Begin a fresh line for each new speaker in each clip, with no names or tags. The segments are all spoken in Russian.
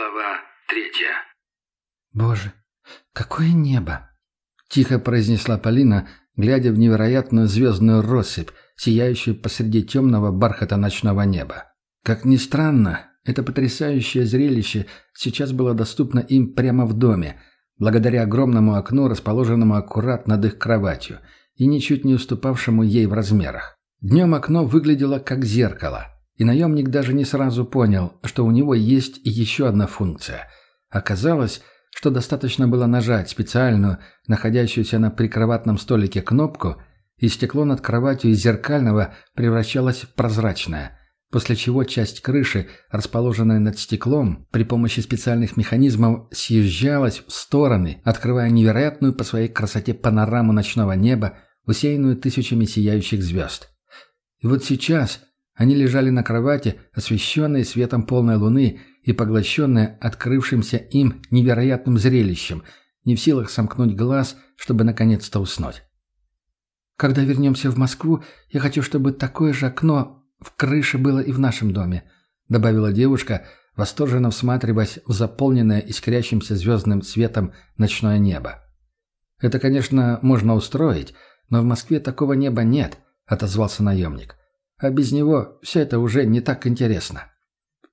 Глава третья.
«Боже, какое небо!» — тихо произнесла Полина, глядя в невероятную звездную россыпь, сияющую посреди темного бархата ночного неба. Как ни странно, это потрясающее зрелище сейчас было доступно им прямо в доме, благодаря огромному окну, расположенному аккурат над их кроватью и ничуть не уступавшему ей в размерах. Днем окно выглядело как зеркало — и наемник даже не сразу понял, что у него есть еще одна функция. Оказалось, что достаточно было нажать специальную, находящуюся на прикроватном столике кнопку, и стекло над кроватью из зеркального превращалось в прозрачное, после чего часть крыши, расположенная над стеклом, при помощи специальных механизмов съезжалась в стороны, открывая невероятную по своей красоте панораму ночного неба, усеянную тысячами сияющих звезд. И вот сейчас – они лежали на кровати, освещенные светом полной луны и поглощенные открывшимся им невероятным зрелищем, не в силах сомкнуть глаз, чтобы наконец-то уснуть. «Когда вернемся в Москву, я хочу, чтобы такое же окно в крыше было и в нашем доме», добавила девушка, восторженно всматриваясь в заполненное искрящимся звездным светом ночное небо. «Это, конечно, можно устроить, но в Москве такого неба нет», — отозвался наемник. А без него все это уже не так интересно».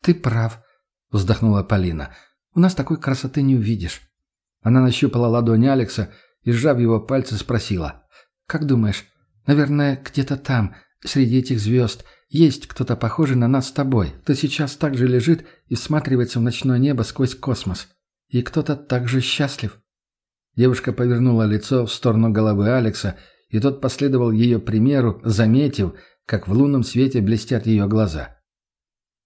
«Ты прав», — вздохнула Полина. «У нас такой красоты не увидишь». Она нащупала ладонь Алекса и, сжав его пальцы, спросила. «Как думаешь, наверное, где-то там, среди этих звезд, есть кто-то похожий на нас с тобой, кто сейчас так же лежит и всматривается в ночное небо сквозь космос. И кто-то так же счастлив?» Девушка повернула лицо в сторону головы Алекса, и тот последовал ее примеру, заметив, как в лунном свете блестят ее глаза.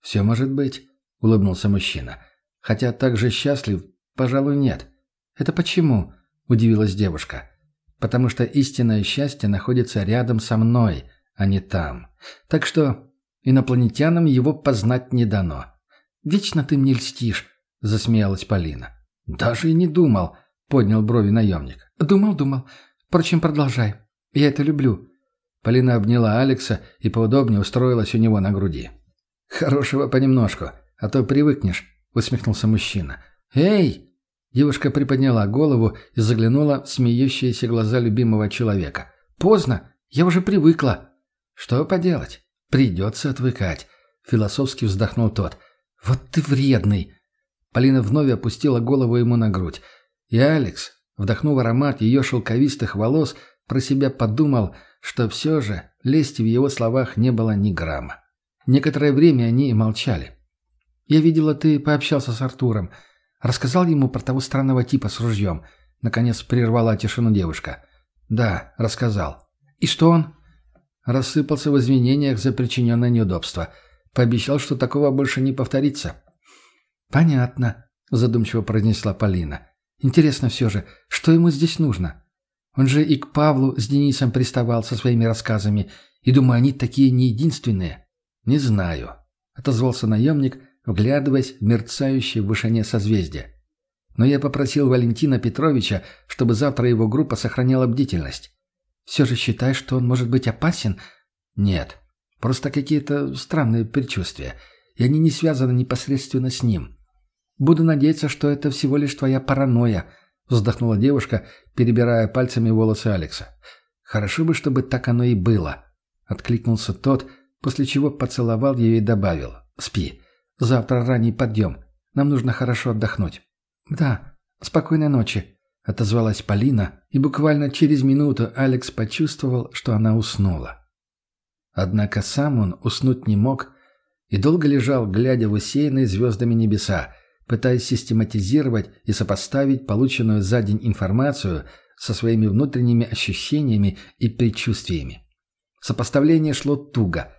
«Все может быть», — улыбнулся мужчина. «Хотя так же счастлив, пожалуй, нет». «Это почему?» — удивилась девушка. «Потому что истинное счастье находится рядом со мной, а не там. Так что инопланетянам его познать не дано». «Вечно ты мне льстишь», — засмеялась Полина. «Даже и не думал», — поднял брови наемник. «Думал, думал. Впрочем, продолжай. Я это люблю. Полина обняла Алекса и поудобнее устроилась у него на груди. «Хорошего понемножку, а то привыкнешь», — усмехнулся мужчина. «Эй!» Девушка приподняла голову и заглянула в смеющиеся глаза любимого человека. «Поздно, я уже привыкла». «Что поделать? Придется отвыкать», — философски вздохнул тот. «Вот ты вредный!» Полина вновь опустила голову ему на грудь. И Алекс, вдохнув аромат ее шелковистых волос, про себя подумал — что все же лести в его словах не было ни грамма. Некоторое время они молчали. «Я видела, ты пообщался с Артуром. Рассказал ему про того странного типа с ружьем?» Наконец прервала тишину девушка. «Да, рассказал». «И что он?» Рассыпался в извинениях за причиненное неудобство. Пообещал, что такого больше не повторится. «Понятно», — задумчиво произнесла Полина. «Интересно все же, что ему здесь нужно?» Он же и к Павлу с Денисом приставал со своими рассказами, и, думаю, они такие не единственные. «Не знаю», — отозвался наемник, вглядываясь в мерцающее в вышине созвездие. «Но я попросил Валентина Петровича, чтобы завтра его группа сохраняла бдительность. Все же считаешь, что он может быть опасен?» «Нет, просто какие-то странные предчувствия, и они не связаны непосредственно с ним. Буду надеяться, что это всего лишь твоя паранойя», вздохнула девушка, перебирая пальцами волосы Алекса. «Хорошо бы, чтобы так оно и было», — откликнулся тот, после чего поцеловал ее и добавил. «Спи. Завтра ранний подъем. Нам нужно хорошо отдохнуть». «Да, спокойной ночи», — отозвалась Полина, и буквально через минуту Алекс почувствовал, что она уснула. Однако сам он уснуть не мог и долго лежал, глядя в усеянные звездами небеса, пытаясь систематизировать и сопоставить полученную за день информацию со своими внутренними ощущениями и предчувствиями. Сопоставление шло туго.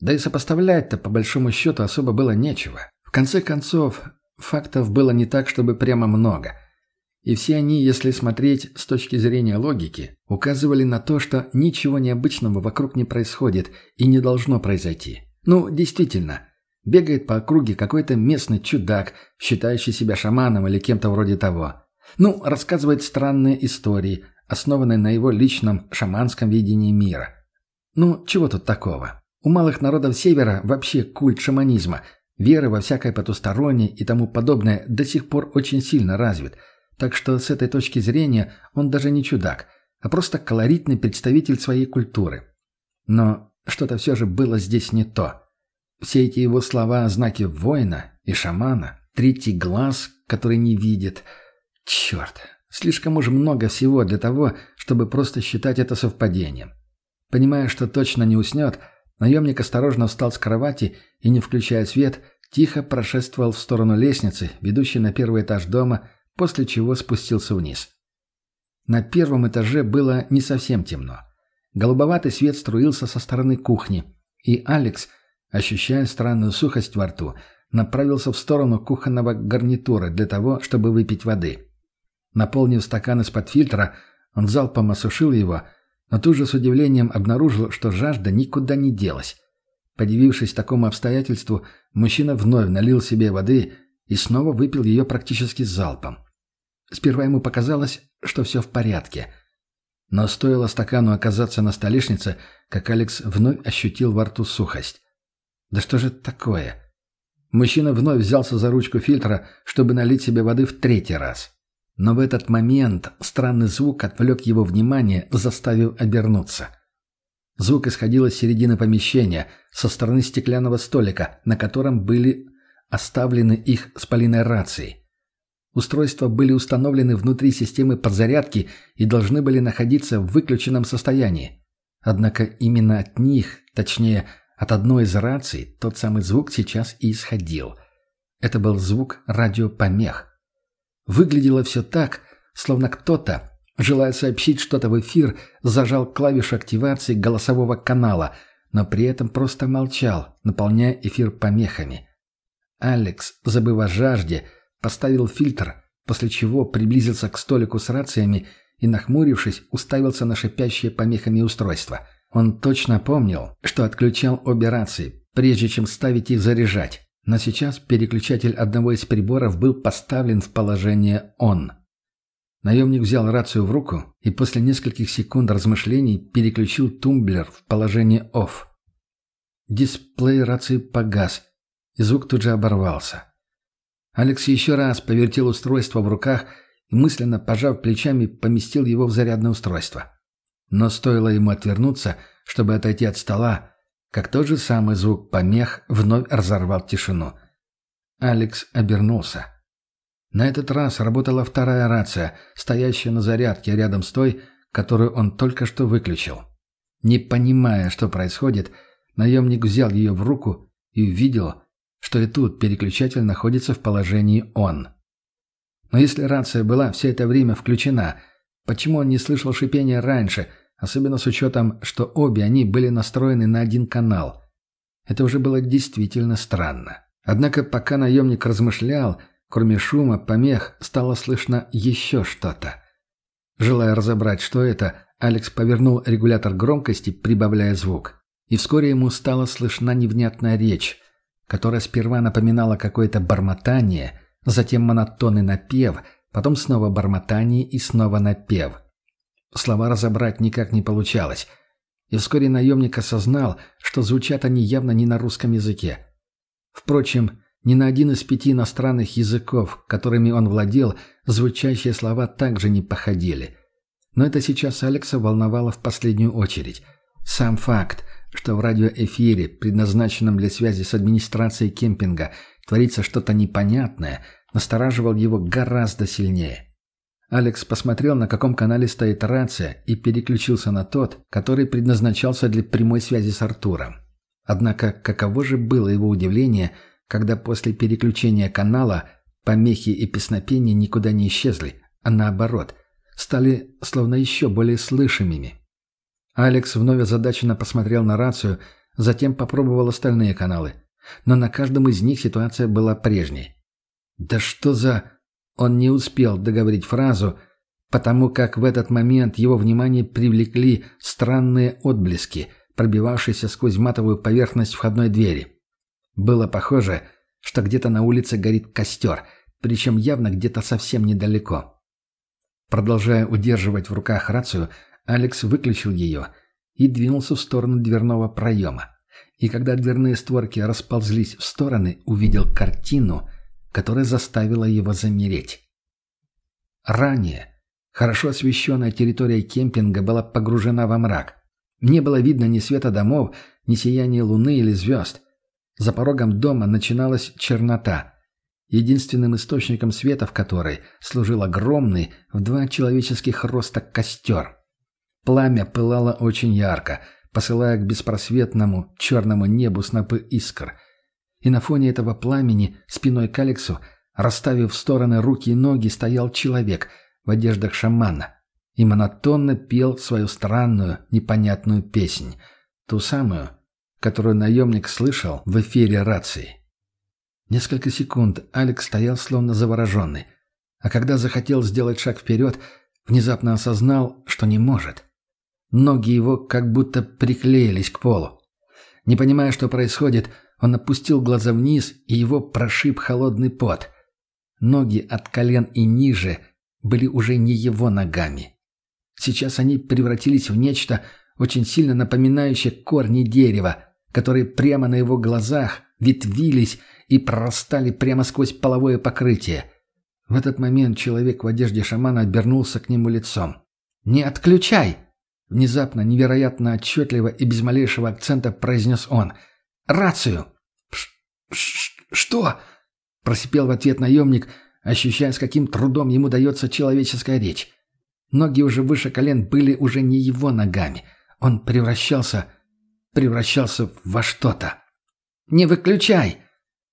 Да и сопоставлять-то по большому счету особо было нечего. В конце концов, фактов было не так, чтобы прямо много. И все они, если смотреть с точки зрения логики, указывали на то, что ничего необычного вокруг не происходит и не должно произойти. Ну, действительно, Бегает по округе какой-то местный чудак, считающий себя шаманом или кем-то вроде того. Ну, рассказывает странные истории, основанные на его личном шаманском видении мира. Ну, чего тут такого? У малых народов Севера вообще культ шаманизма. Веры во всякое потустороннее и тому подобное до сих пор очень сильно развит, так что с этой точки зрения он даже не чудак, а просто колоритный представитель своей культуры. Но что-то все же было здесь не то. Все эти его слова о знаке воина и шамана, третий глаз, который не видит. Черт, слишком уж много всего для того, чтобы просто считать это совпадением. Понимая, что точно не уснет, наемник осторожно встал с кровати и, не включая свет, тихо прошествовал в сторону лестницы, ведущей на первый этаж дома, после чего спустился вниз. На первом этаже было не совсем темно. Голубоватый свет струился со стороны кухни, и Алекс, ощущая странную сухость во рту, направился в сторону кухонного гарнитура для того, чтобы выпить воды. Наполнив стакан из-под фильтра, он залпом осушил его – но тут же с удивлением обнаружил, что жажда никуда не делась. Подивившись такому обстоятельству, мужчина вновь налил себе воды и снова выпил ее практически залпом. Сперва ему показалось, что все в порядке. Но стоило стакану оказаться на столешнице, как Алекс вновь ощутил во рту сухость. «Да что же это такое?» Мужчина вновь взялся за ручку фильтра, чтобы налить себе воды в третий раз. Но в этот момент странный звук отвлек его внимание, заставив обернуться. Звук исходил из середины помещения, со стороны стеклянного столика, на котором были оставлены их с Полиной рации. Устройства были установлены внутри системы подзарядки и должны были находиться в выключенном состоянии. Однако именно от них, точнее, от одной из раций, тот самый звук сейчас и исходил. Это был звук радиопомех. Выглядело все так, словно кто-то, желая сообщить что-то в эфир, зажал клавишу активации голосового канала, но при этом просто молчал, наполняя эфир помехами. Алекс, забыв о жажде, поставил фильтр, после чего приблизился к столику с рациями и, нахмурившись, уставился на шипящее помехами устройство. Он точно помнил, что отключал обе рации, прежде чем ставить их заряжать. Но сейчас переключатель одного из приборов был поставлен в положение «он». Наемник взял рацию в руку и после нескольких секунд размышлений переключил тумблер в положение «off». Дисплей рации погас, и звук тут же оборвался. Алекс еще раз повертел устройство в руках и, мысленно пожав плечами, поместил его в зарядное устройство. Но стоило ему отвернуться, чтобы отойти от стола, как тот же самый звук помех вновь разорвал тишину. Алекс обернулся. На этот раз работала вторая рация, стоящая на зарядке рядом с той, которую он только что выключил. Не понимая, что происходит, наемник взял ее в руку и увидел, что и тут переключатель находится в положении «он». Но если рация была все это время включена, почему он не слышал шипения раньше – особенно с учетом, что обе они были настроены на один канал. Это уже было действительно странно. Однако пока наемник размышлял, кроме шума, помех, стало слышно еще что-то. Желая разобрать, что это, Алекс повернул регулятор громкости, прибавляя звук. И вскоре ему стала слышна невнятная речь, которая сперва напоминала какое-то бормотание, затем монотонный напев, потом снова бормотание и снова напев – Слова разобрать никак не получалось. И вскоре наемник осознал, что звучат они явно не на русском языке. Впрочем, ни на один из пяти иностранных языков, которыми он владел, звучащие слова также не походили. Но это сейчас Алекса волновало в последнюю очередь. Сам факт, что в радиоэфире, предназначенном для связи с администрацией кемпинга, творится что-то непонятное, настораживал его гораздо сильнее. Алекс посмотрел, на каком канале стоит рация, и переключился на тот, который предназначался для прямой связи с Артуром. Однако каково же было его удивление, когда после переключения канала помехи и песнопения никуда не исчезли, а наоборот, стали словно еще более слышимыми. Алекс вновь озадаченно посмотрел на рацию, затем попробовал остальные каналы. Но на каждом из них ситуация была прежней. «Да что за...» Он не успел договорить фразу, потому как в этот момент его внимание привлекли странные отблески, пробивавшиеся сквозь матовую поверхность входной двери. Было похоже, что где-то на улице горит костер, причем явно где-то совсем недалеко. Продолжая удерживать в руках рацию, Алекс выключил ее и двинулся в сторону дверного проема. и когда дверные створки расползлись в стороны, увидел картину, которая заставила его замереть. Ранее хорошо освещенная территория кемпинга была погружена во мрак. Не было видно ни света домов, ни сияния луны или звезд. За порогом дома начиналась чернота, единственным источником света в которой служил огромный в два человеческих роста костер. Пламя пылало очень ярко, посылая к беспросветному черному небу снопы искр. И на фоне этого пламени, спиной к Алексу, расставив в стороны руки и ноги, стоял человек в одеждах шамана и монотонно пел свою странную, непонятную песнь, ту самую, которую наемник слышал в эфире рации. Несколько секунд Алекс стоял словно завороженный, а когда захотел сделать шаг вперед, внезапно осознал, что не может. Ноги его как будто приклеились к полу. Не понимая, что происходит, он опустил глаза вниз, и его прошиб холодный пот. Ноги от колен и ниже были уже не его ногами. Сейчас они превратились в нечто, очень сильно напоминающее корни дерева, которые прямо на его глазах ветвились и прорастали прямо сквозь половое покрытие. В этот момент человек в одежде шамана обернулся к нему лицом. «Не отключай!» Внезапно, невероятно отчетливо и без малейшего акцента произнес он. «Рацию!» «Что?» – просипел в ответ наемник, ощущая, с каким трудом ему дается человеческая речь. Ноги уже выше колен были уже не его ногами. Он превращался... превращался во что-то. «Не выключай!»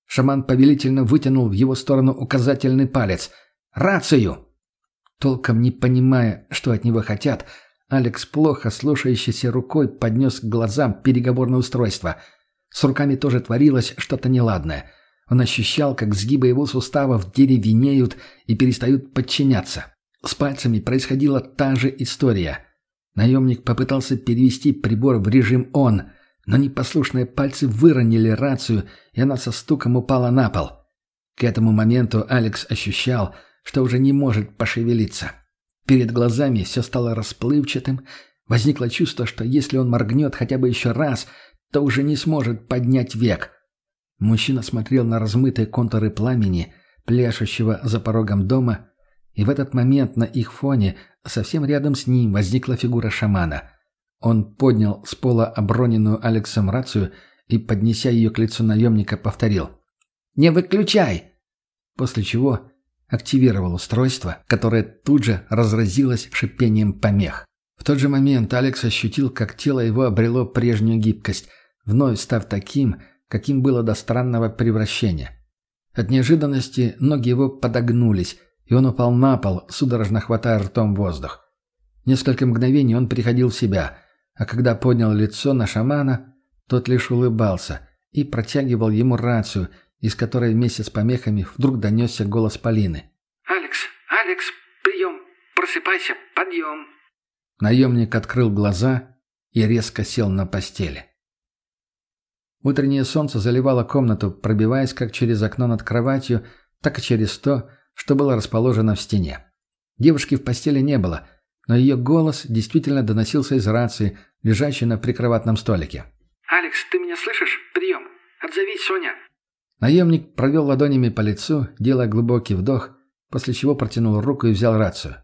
Шаман повелительно вытянул в его сторону указательный палец. «Рацию!» Толком не понимая, что от него хотят, Алекс плохо слушающейся рукой поднес к глазам переговорное устройство. С руками тоже творилось что-то неладное. Он ощущал, как сгибы его суставов деревенеют и перестают подчиняться. С пальцами происходила та же история. Наемник попытался перевести прибор в режим «он», но непослушные пальцы выронили рацию, и она со стуком упала на пол. К этому моменту Алекс ощущал, что уже не может пошевелиться. Перед глазами все стало расплывчатым. Возникло чувство, что если он моргнет хотя бы еще раз, то уже не сможет поднять век. Мужчина смотрел на размытые контуры пламени, пляшущего за порогом дома, и в этот момент на их фоне, совсем рядом с ним, возникла фигура шамана. Он поднял с пола оброненную Алексом рацию и, поднеся ее к лицу наемника, повторил «Не выключай!» После чего активировал устройство, которое тут же разразилось шипением помех. В тот же момент Алекс ощутил, как тело его обрело прежнюю гибкость, вновь став таким, каким было до странного превращения. От неожиданности ноги его подогнулись, и он упал на пол, судорожно хватая ртом воздух. Несколько мгновений он приходил в себя, а когда поднял лицо на шамана, тот лишь улыбался и протягивал ему рацию, из которой вместе с помехами вдруг донесся голос Полины.
«Алекс, Алекс, прием! Просыпайся, подъем!»
Наемник открыл глаза и резко сел на постели. Утреннее солнце заливало комнату, пробиваясь как через окно над кроватью, так и через то, что было расположено в стене. Девушки в постели не было, но ее голос действительно доносился из рации, лежащей на прикроватном столике.
«Алекс, ты меня слышишь? Прием! Отзовись, Соня!»
Наемник провел ладонями по лицу, делая глубокий вдох, после чего протянул руку и взял рацию.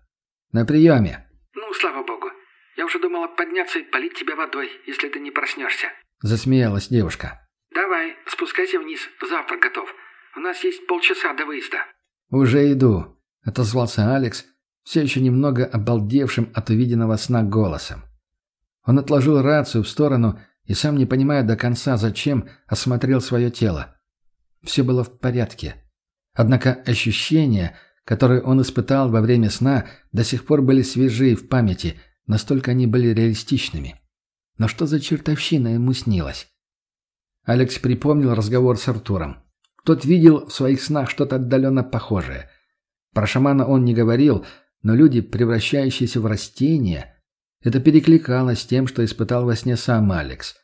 «На приеме!»
«Ну, слава богу. Я уже думала подняться и полить тебя водой, если ты не проснешься».
Засмеялась девушка.
«Давай, спускайся вниз, завтрак готов. У нас есть полчаса до выезда».
«Уже иду», — отозвался Алекс, все еще немного обалдевшим от увиденного сна голосом. Он отложил рацию в сторону и, сам не понимая до конца, зачем, осмотрел свое тело. Все было в порядке. Однако ощущения, которые он испытал во время сна, до сих пор были свежи в памяти, настолько они были реалистичными. Но что за чертовщина ему снилась? Алекс припомнил разговор с Артуром. Тот видел в своих снах что-то отдаленно похожее. Про шамана он не говорил, но люди, превращающиеся в растения, это перекликалось с тем, что испытал во сне сам Алекс.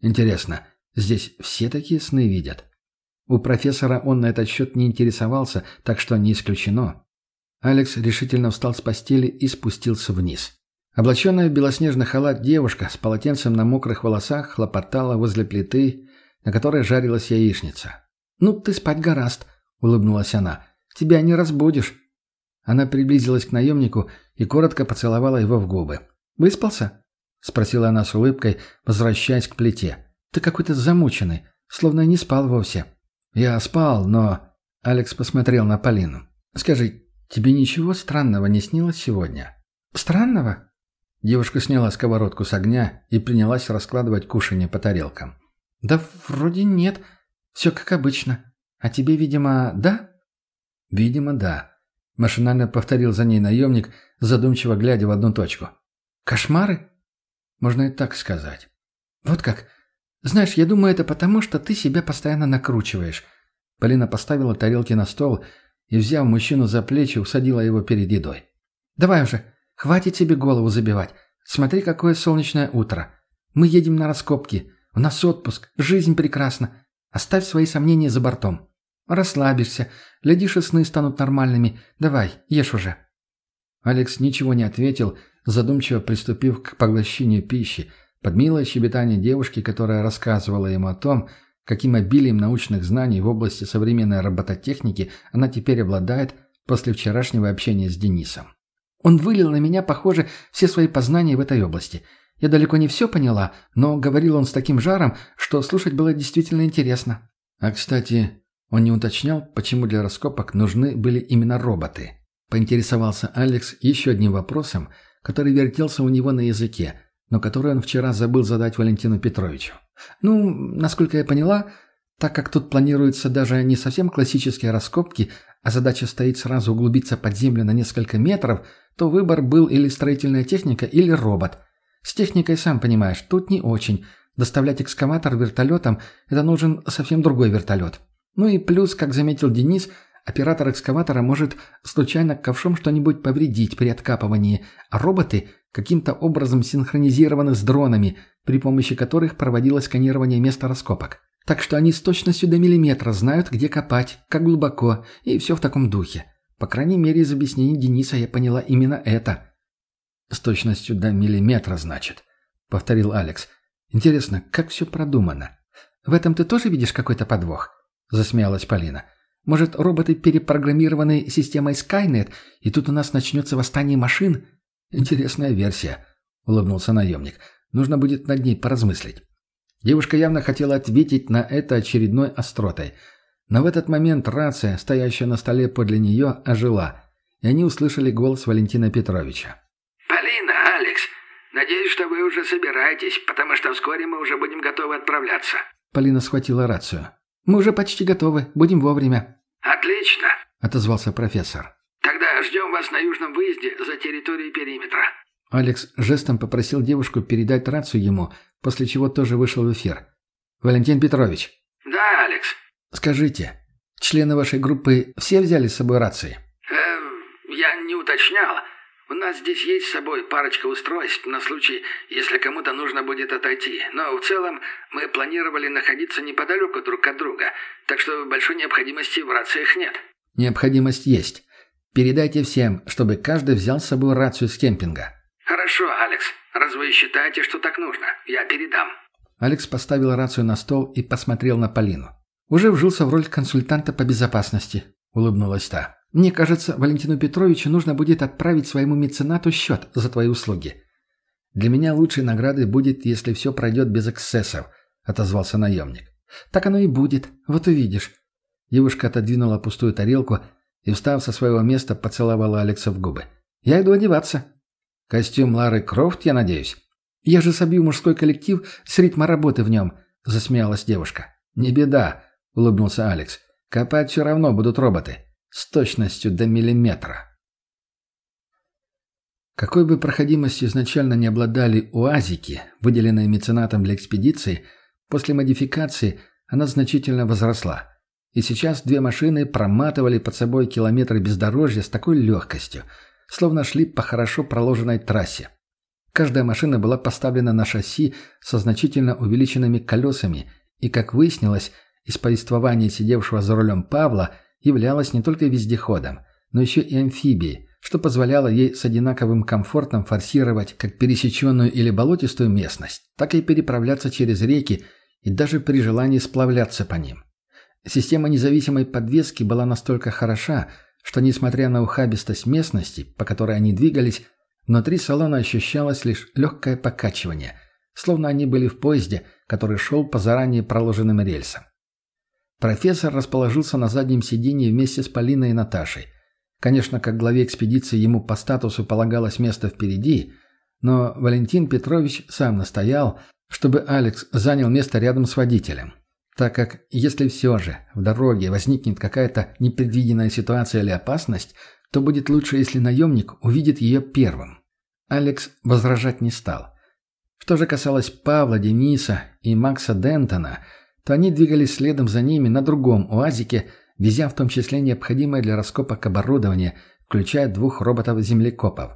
Интересно, здесь все такие сны видят? У профессора он на этот счет не интересовался, так что не исключено. Алекс решительно встал с постели и спустился вниз. Облаченная в белоснежный халат девушка с полотенцем на мокрых волосах хлопотала возле плиты, на которой жарилась яичница. «Ну, ты спать гораст», — улыбнулась она. «Тебя не разбудишь». Она приблизилась к наемнику и коротко поцеловала его в губы. «Выспался?» — спросила она с улыбкой, возвращаясь к плите. «Ты какой-то замученный, словно не спал вовсе». «Я спал, но...» Алекс посмотрел на Полину. «Скажи, тебе ничего странного не снилось сегодня?» «Странного?» Девушка сняла сковородку с огня и принялась раскладывать кушанье по тарелкам. «Да вроде нет. Все как обычно. А тебе, видимо, да?» «Видимо, да», — машинально повторил за ней наемник, задумчиво глядя в одну точку. «Кошмары?» «Можно и так сказать». «Вот как? Знаешь, я думаю, это потому, что ты себя постоянно накручиваешь». Полина поставила тарелки на стол и, взяв мужчину за плечи, усадила его перед едой. «Давай уже, Хватит себе голову забивать. Смотри, какое солнечное утро. Мы едем на раскопки. У нас отпуск. Жизнь прекрасна. Оставь свои сомнения за бортом. Расслабишься. Глядишь, и сны станут нормальными. Давай, ешь уже». Алекс ничего не ответил, задумчиво приступив к поглощению пищи, под милое щебетание девушки, которая рассказывала ему о том, каким обилием научных знаний в области современной робототехники она теперь обладает после вчерашнего общения с Денисом. Он вылил на меня, похоже, все свои познания в этой области. Я далеко не все поняла, но говорил он с таким жаром, что слушать было действительно интересно. А, кстати, он не уточнял, почему для раскопок нужны были именно роботы. Поинтересовался Алекс еще одним вопросом, который вертелся у него на языке, но который он вчера забыл задать Валентину Петровичу. Ну, насколько я поняла, так как тут планируются даже не совсем классические раскопки, а задача стоит сразу углубиться под землю на несколько метров – то выбор был или строительная техника, или робот. С техникой, сам понимаешь, тут не очень. Доставлять экскаватор вертолетом – это нужен совсем другой вертолет. Ну и плюс, как заметил Денис, оператор экскаватора может случайно ковшом что-нибудь повредить при откапывании, а роботы каким-то образом синхронизированы с дронами, при помощи которых проводилось сканирование места раскопок. Так что они с точностью до миллиметра знают, где копать, как глубоко, и все в таком духе. По крайней мере, из объяснений Дениса я поняла именно это. «С точностью до миллиметра, значит», — повторил Алекс. «Интересно, как все продумано?» «В этом ты тоже видишь какой-то подвох?» — засмеялась Полина. «Может, роботы перепрограммированы системой Skynet, и тут у нас начнется восстание машин?» «Интересная версия», — улыбнулся наемник. «Нужно будет над ней поразмыслить». Девушка явно хотела ответить на это очередной остротой — но в этот момент рация, стоящая на столе подле нее, ожила, и они услышали голос Валентина Петровича.
«Полина, Алекс, надеюсь, что вы уже собираетесь, потому что вскоре мы уже будем готовы отправляться».
Полина схватила рацию. «Мы уже почти готовы, будем вовремя».
«Отлично», —
отозвался профессор.
«Тогда ждем вас на южном выезде за территорией периметра».
Алекс жестом попросил девушку передать рацию ему, после чего тоже вышел в эфир. «Валентин Петрович».
«Да, Алекс».
«Скажите, члены вашей группы все взяли с собой рации?»
«Эм, я не уточнял. У нас здесь есть с собой парочка устройств на случай, если кому-то нужно будет отойти. Но в целом мы планировали находиться неподалеку друг от друга, так что большой необходимости в рациях нет».
«Необходимость есть. Передайте всем, чтобы каждый взял с собой рацию с кемпинга».
«Хорошо, Алекс. Раз вы считаете, что так нужно, я передам».
Алекс поставил рацию на стол и посмотрел на Полину. «Уже вжился в роль консультанта по безопасности», — улыбнулась та. «Мне кажется, Валентину Петровичу нужно будет отправить своему меценату счет за твои услуги». «Для меня лучшей наградой будет, если все пройдет без эксцессов», — отозвался наемник. «Так оно и будет, вот увидишь». Девушка отодвинула пустую тарелку и, встав со своего места, поцеловала Алекса в губы. «Я иду одеваться». «Костюм Лары Крофт, я надеюсь?» «Я же собью мужской коллектив с ритма работы в нем», — засмеялась девушка. «Не беда улыбнулся Алекс. «Копать все равно будут роботы. С точностью до миллиметра». Какой бы проходимостью изначально не обладали УАЗики, выделенные меценатом для экспедиции, после модификации она значительно возросла. И сейчас две машины проматывали под собой километры бездорожья с такой легкостью, словно шли по хорошо проложенной трассе. Каждая машина была поставлена на шасси со значительно увеличенными колесами и, как выяснилось, из повествования сидевшего за рулем Павла являлась не только вездеходом, но еще и амфибией, что позволяло ей с одинаковым комфортом форсировать как пересеченную или болотистую местность, так и переправляться через реки и даже при желании сплавляться по ним. Система независимой подвески была настолько хороша, что, несмотря на ухабистость местности, по которой они двигались, внутри салона ощущалось лишь легкое покачивание, словно они были в поезде, который шел по заранее проложенным рельсам. Профессор расположился на заднем сиденье вместе с Полиной и Наташей. Конечно, как главе экспедиции ему по статусу полагалось место впереди, но Валентин Петрович сам настоял, чтобы Алекс занял место рядом с водителем так как если все же в дороге возникнет какая-то непредвиденная ситуация или опасность, то будет лучше, если наемник увидит ее первым. Алекс возражать не стал. Что же касалось Павла, Дениса и Макса Дентона, то они двигались следом за ними на другом УАЗике, везя в том числе необходимое для раскопок оборудование, включая двух роботов-землекопов.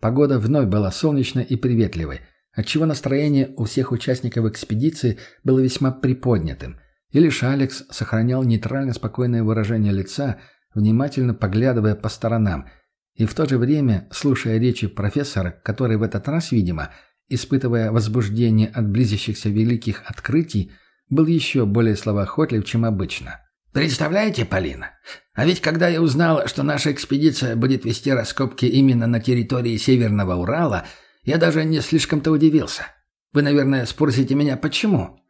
Погода вновь была солнечной и приветливой – отчего настроение у всех участников экспедиции было весьма приподнятым, и лишь Алекс сохранял нейтрально спокойное выражение лица, внимательно поглядывая по сторонам, и в то же время слушая речи профессора, который в этот раз, видимо, испытывая возбуждение от близящихся великих открытий, был еще более словоохотлив, чем обычно. «Представляете, Полина, а ведь когда я узнал, что наша экспедиция будет вести раскопки именно на территории Северного Урала – я даже не слишком-то удивился. Вы, наверное, спросите меня, почему?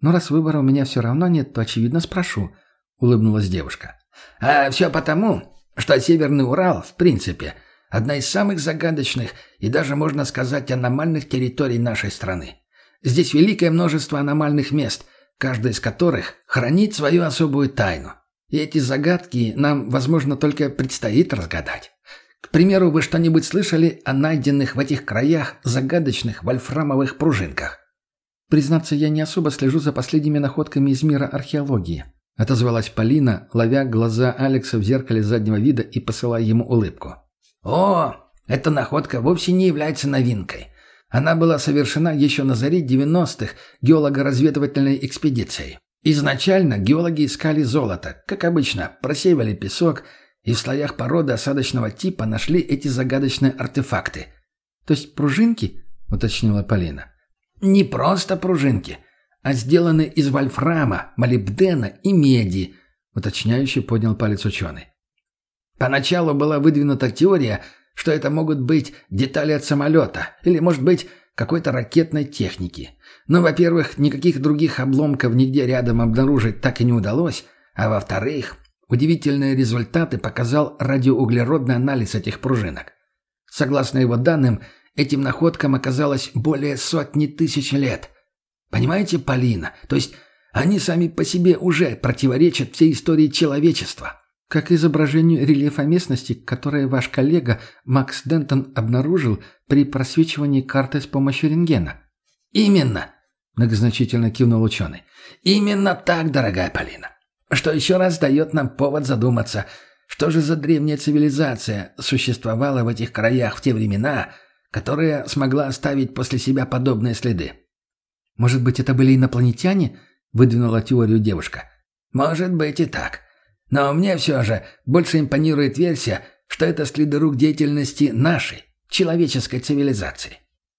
Но раз выбора у меня все равно нет, то, очевидно, спрошу», — улыбнулась девушка. «А все потому, что Северный Урал, в принципе, одна из самых загадочных и даже, можно сказать, аномальных территорий нашей страны. Здесь великое множество аномальных мест, каждая из которых хранит свою особую тайну. И эти загадки нам, возможно, только предстоит разгадать. К примеру, вы что-нибудь слышали о найденных в этих краях загадочных вольфрамовых пружинках? Признаться, я не особо слежу за последними находками из мира археологии. Отозвалась Полина, ловя глаза Алекса в зеркале заднего вида и посылая ему улыбку. «О, эта находка вовсе не является новинкой. Она была совершена еще на заре 90-х геолого-разведывательной экспедицией. Изначально геологи искали золото, как обычно, просеивали песок – и в слоях породы осадочного типа нашли эти загадочные артефакты. То есть пружинки, уточнила Полина. Не просто пружинки, а сделаны из вольфрама, молибдена и меди, уточняющий поднял палец ученый. Поначалу была выдвинута теория, что это могут быть детали от самолета или, может быть, какой-то ракетной техники. Но, во-первых, никаких других обломков нигде рядом обнаружить так и не удалось, а во-вторых, Удивительные результаты показал радиоуглеродный анализ этих пружинок. Согласно его данным, этим находкам оказалось более сотни тысяч лет. Понимаете, Полина? То есть они сами по себе уже противоречат всей истории человечества. Как изображению рельефа местности, которое ваш коллега Макс Дентон обнаружил при просвечивании карты с помощью рентгена. «Именно!» – многозначительно кивнул ученый. «Именно так, дорогая Полина. Что еще раз дает нам повод задуматься, что же за древняя цивилизация существовала в этих краях в те времена, которая смогла оставить после себя подобные следы. «Может быть, это были инопланетяне?» – выдвинула теорию девушка. «Может быть и так. Но мне все же больше импонирует версия, что это следы рук деятельности нашей, человеческой цивилизации».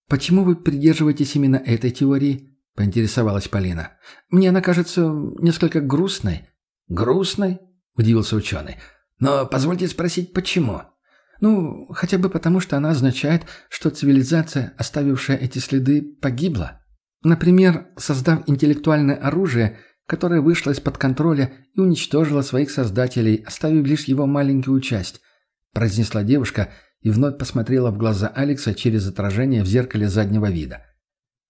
«Почему вы придерживаетесь именно этой теории?» – поинтересовалась Полина. «Мне она кажется несколько грустной». «Грустной?» – удивился ученый. «Но позвольте спросить, почему?» «Ну, хотя бы потому, что она означает, что цивилизация, оставившая эти следы, погибла. Например, создав интеллектуальное оружие, которое вышло из-под контроля и уничтожило своих создателей, оставив лишь его маленькую часть», – произнесла девушка и вновь посмотрела в глаза Алекса через отражение в зеркале заднего вида.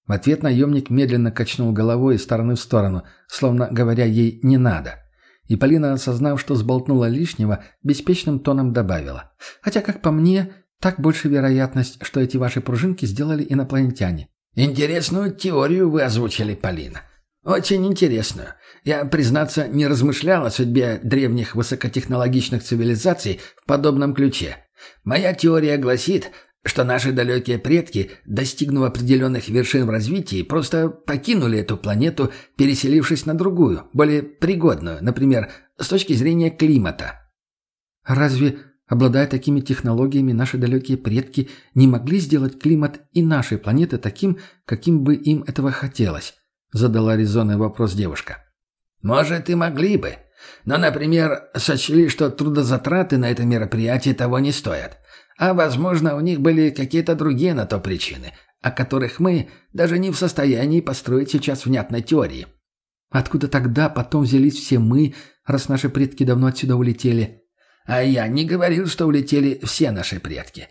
В ответ наемник медленно качнул головой из стороны в сторону, словно говоря ей «не надо». И Полина, осознав, что сболтнула лишнего, беспечным тоном добавила. «Хотя, как по мне, так больше вероятность, что эти ваши пружинки сделали инопланетяне». «Интересную теорию вы озвучили, Полина. Очень интересную. Я, признаться, не размышлял о судьбе древних высокотехнологичных цивилизаций в подобном ключе. Моя теория гласит, что наши далекие предки, достигнув определенных вершин в развитии, просто покинули эту планету, переселившись на другую, более пригодную, например, с точки зрения климата. «Разве обладая такими технологиями, наши далекие предки не могли сделать климат и нашей планеты таким, каким бы им этого хотелось?» Задала резонный вопрос девушка.
«Может, и могли бы. Но, например, сочли, что трудозатраты на это мероприятие того не стоят. А, возможно, у них были какие-то другие на то причины, о которых мы даже не в состоянии построить сейчас внятной теории.
Откуда тогда потом взялись все мы, раз наши предки давно отсюда улетели?
А я не говорил, что улетели все наши предки.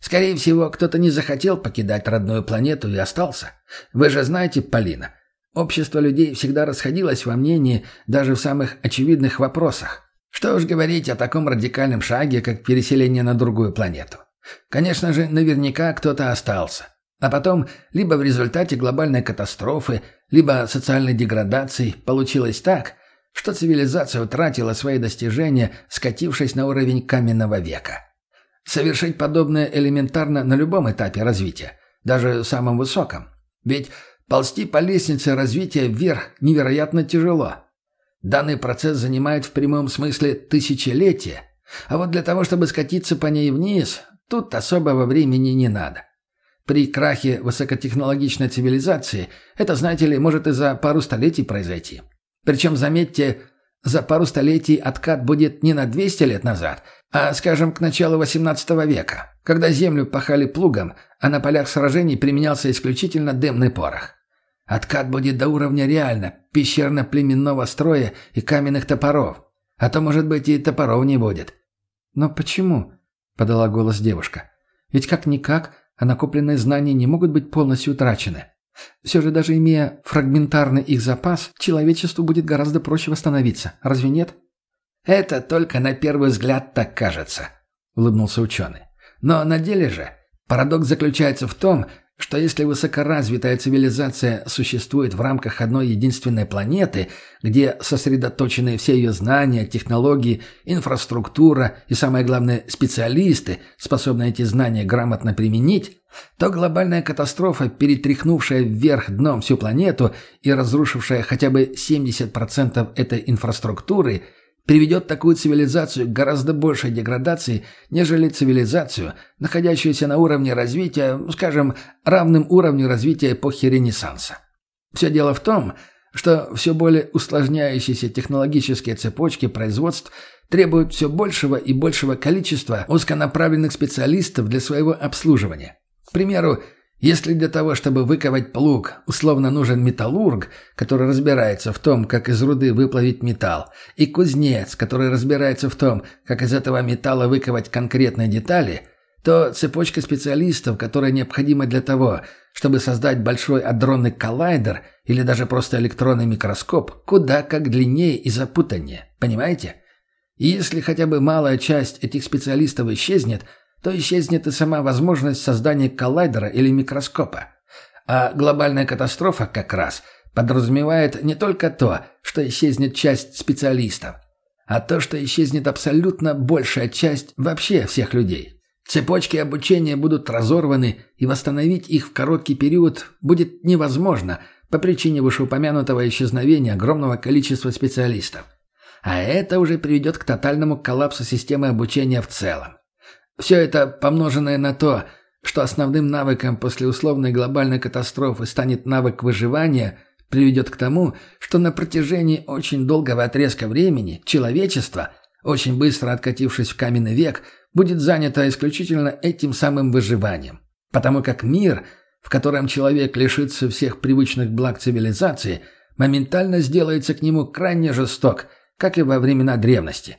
Скорее всего, кто-то не захотел покидать родную планету и остался. Вы же знаете, Полина, общество людей всегда расходилось во мнении даже в самых очевидных вопросах. Что уж говорить о таком радикальном шаге, как переселение на другую планету. Конечно же, наверняка кто-то остался. А потом, либо в результате глобальной катастрофы, либо социальной деградации получилось так, что цивилизация утратила свои достижения, скатившись на уровень каменного века. Совершить подобное элементарно на любом этапе развития, даже самом высоком. Ведь ползти по лестнице развития вверх невероятно тяжело. Данный процесс занимает в прямом смысле тысячелетия, а вот для того, чтобы скатиться по ней вниз, тут особого времени не надо. При крахе высокотехнологичной цивилизации это, знаете ли, может и за пару столетий произойти. Причем, заметьте, за пару столетий откат будет не на 200 лет назад, а, скажем, к началу XVIII века, когда землю пахали плугом, а на полях сражений применялся исключительно дымный порох. Откат будет до уровня реально пещерно-племенного строя и каменных топоров. А то, может быть, и топоров не будет.
«Но почему?» – подала голос девушка. «Ведь как-никак, а накопленные знания не могут быть полностью утрачены. Все же даже имея фрагментарный их запас, человечеству будет гораздо проще восстановиться. Разве нет?»
«Это только на первый взгляд так кажется», – улыбнулся ученый. «Но на деле же парадокс заключается в том, что если высокоразвитая цивилизация существует в рамках одной единственной планеты, где сосредоточены все ее знания, технологии, инфраструктура и, самое главное, специалисты, способные эти знания грамотно применить, то глобальная катастрофа, перетряхнувшая вверх дном всю планету и разрушившая хотя бы 70% этой инфраструктуры – приведет такую цивилизацию к гораздо большей деградации, нежели цивилизацию, находящуюся на уровне развития, скажем, равным уровню развития эпохи Ренессанса. Все дело в том, что все более усложняющиеся технологические цепочки производств требуют все большего и большего количества узконаправленных специалистов для своего обслуживания. К примеру, если для того, чтобы выковать плуг, условно нужен металлург, который разбирается в том, как из руды выплавить металл, и кузнец, который разбирается в том, как из этого металла выковать конкретные детали, то цепочка специалистов, которая необходима для того, чтобы создать большой адронный коллайдер или даже просто электронный микроскоп, куда как длиннее и запутаннее. Понимаете? И если хотя бы малая часть этих специалистов исчезнет – то исчезнет и сама возможность создания коллайдера или микроскопа. А глобальная катастрофа как раз подразумевает не только то, что исчезнет часть специалистов, а то, что исчезнет абсолютно большая часть вообще всех людей. Цепочки обучения будут разорваны, и восстановить их в короткий период будет невозможно по причине вышеупомянутого исчезновения огромного количества специалистов. А это уже приведет к тотальному коллапсу системы обучения в целом. Все это, помноженное на то, что основным навыком после условной глобальной катастрофы станет навык выживания, приведет к тому, что на протяжении очень долгого отрезка времени человечество, очень быстро откатившись в каменный век, будет занято исключительно этим самым выживанием. Потому как мир, в котором человек лишится всех привычных благ цивилизации, моментально сделается к нему крайне жесток, как и во времена древности.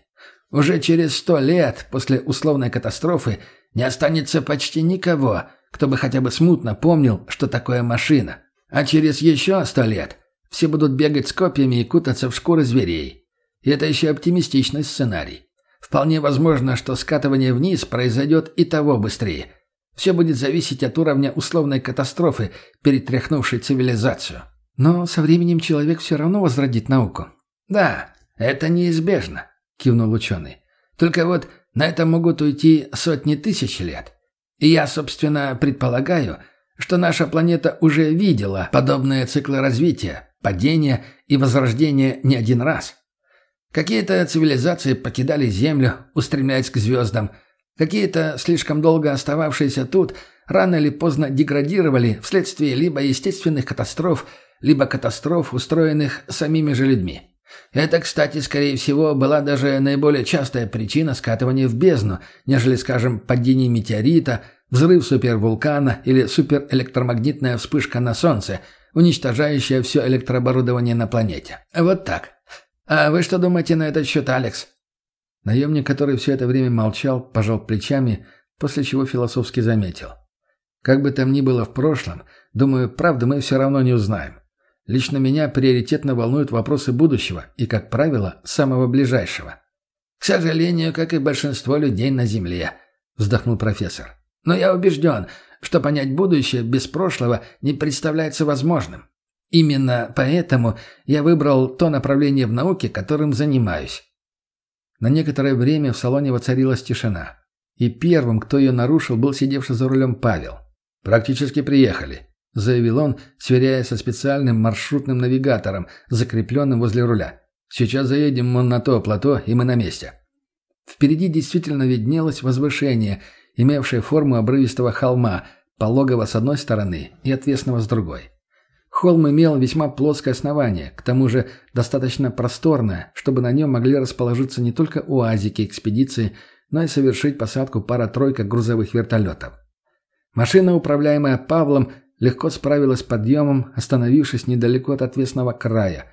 Уже через сто лет после условной катастрофы не останется почти никого, кто бы хотя бы смутно помнил, что такое машина. А через еще сто лет все будут бегать с копьями и кутаться в шкуры зверей. И это еще оптимистичный сценарий. Вполне возможно, что скатывание вниз произойдет и того быстрее. Все будет зависеть от уровня условной катастрофы, перетряхнувшей цивилизацию.
Но со временем человек все равно возродит науку.
Да, это неизбежно кивнул ученый. «Только вот на это могут уйти сотни тысяч лет. И я, собственно, предполагаю, что наша планета уже видела подобные циклы развития, падения и возрождения не один раз. Какие-то цивилизации покидали Землю, устремляясь к звездам. Какие-то, слишком долго остававшиеся тут, рано или поздно деградировали вследствие либо естественных катастроф, либо катастроф, устроенных самими же людьми. Это, кстати, скорее всего, была даже наиболее частая причина скатывания в бездну, нежели, скажем, падение метеорита, взрыв супервулкана или суперэлектромагнитная вспышка на Солнце, уничтожающая все электрооборудование на планете. Вот так. А вы что думаете на этот счет, Алекс?
Наемник, который все это время молчал, пожал плечами, после чего философски заметил. Как бы там ни было в прошлом, думаю, правду мы все равно не узнаем. Лично меня приоритетно волнуют вопросы будущего и, как правило, самого ближайшего.
«К сожалению, как и большинство людей на Земле», — вздохнул профессор. «Но я убежден, что понять будущее без прошлого не представляется возможным. Именно поэтому я выбрал то направление в науке, которым занимаюсь».
На некоторое время в салоне воцарилась тишина. И первым, кто ее нарушил, был сидевший за рулем Павел. «Практически приехали», — заявил он, сверяя со специальным маршрутным навигатором, закрепленным возле руля. «Сейчас заедем вон на то плато, и мы на месте». Впереди действительно виднелось возвышение, имевшее форму обрывистого холма, пологого с одной стороны и отвесного с другой. Холм имел весьма плоское основание, к тому же достаточно просторное, чтобы на нем могли расположиться не только уазики экспедиции, но и совершить посадку пара-тройка грузовых вертолетов. Машина, управляемая Павлом, легко справилась с подъемом, остановившись недалеко от отвесного края.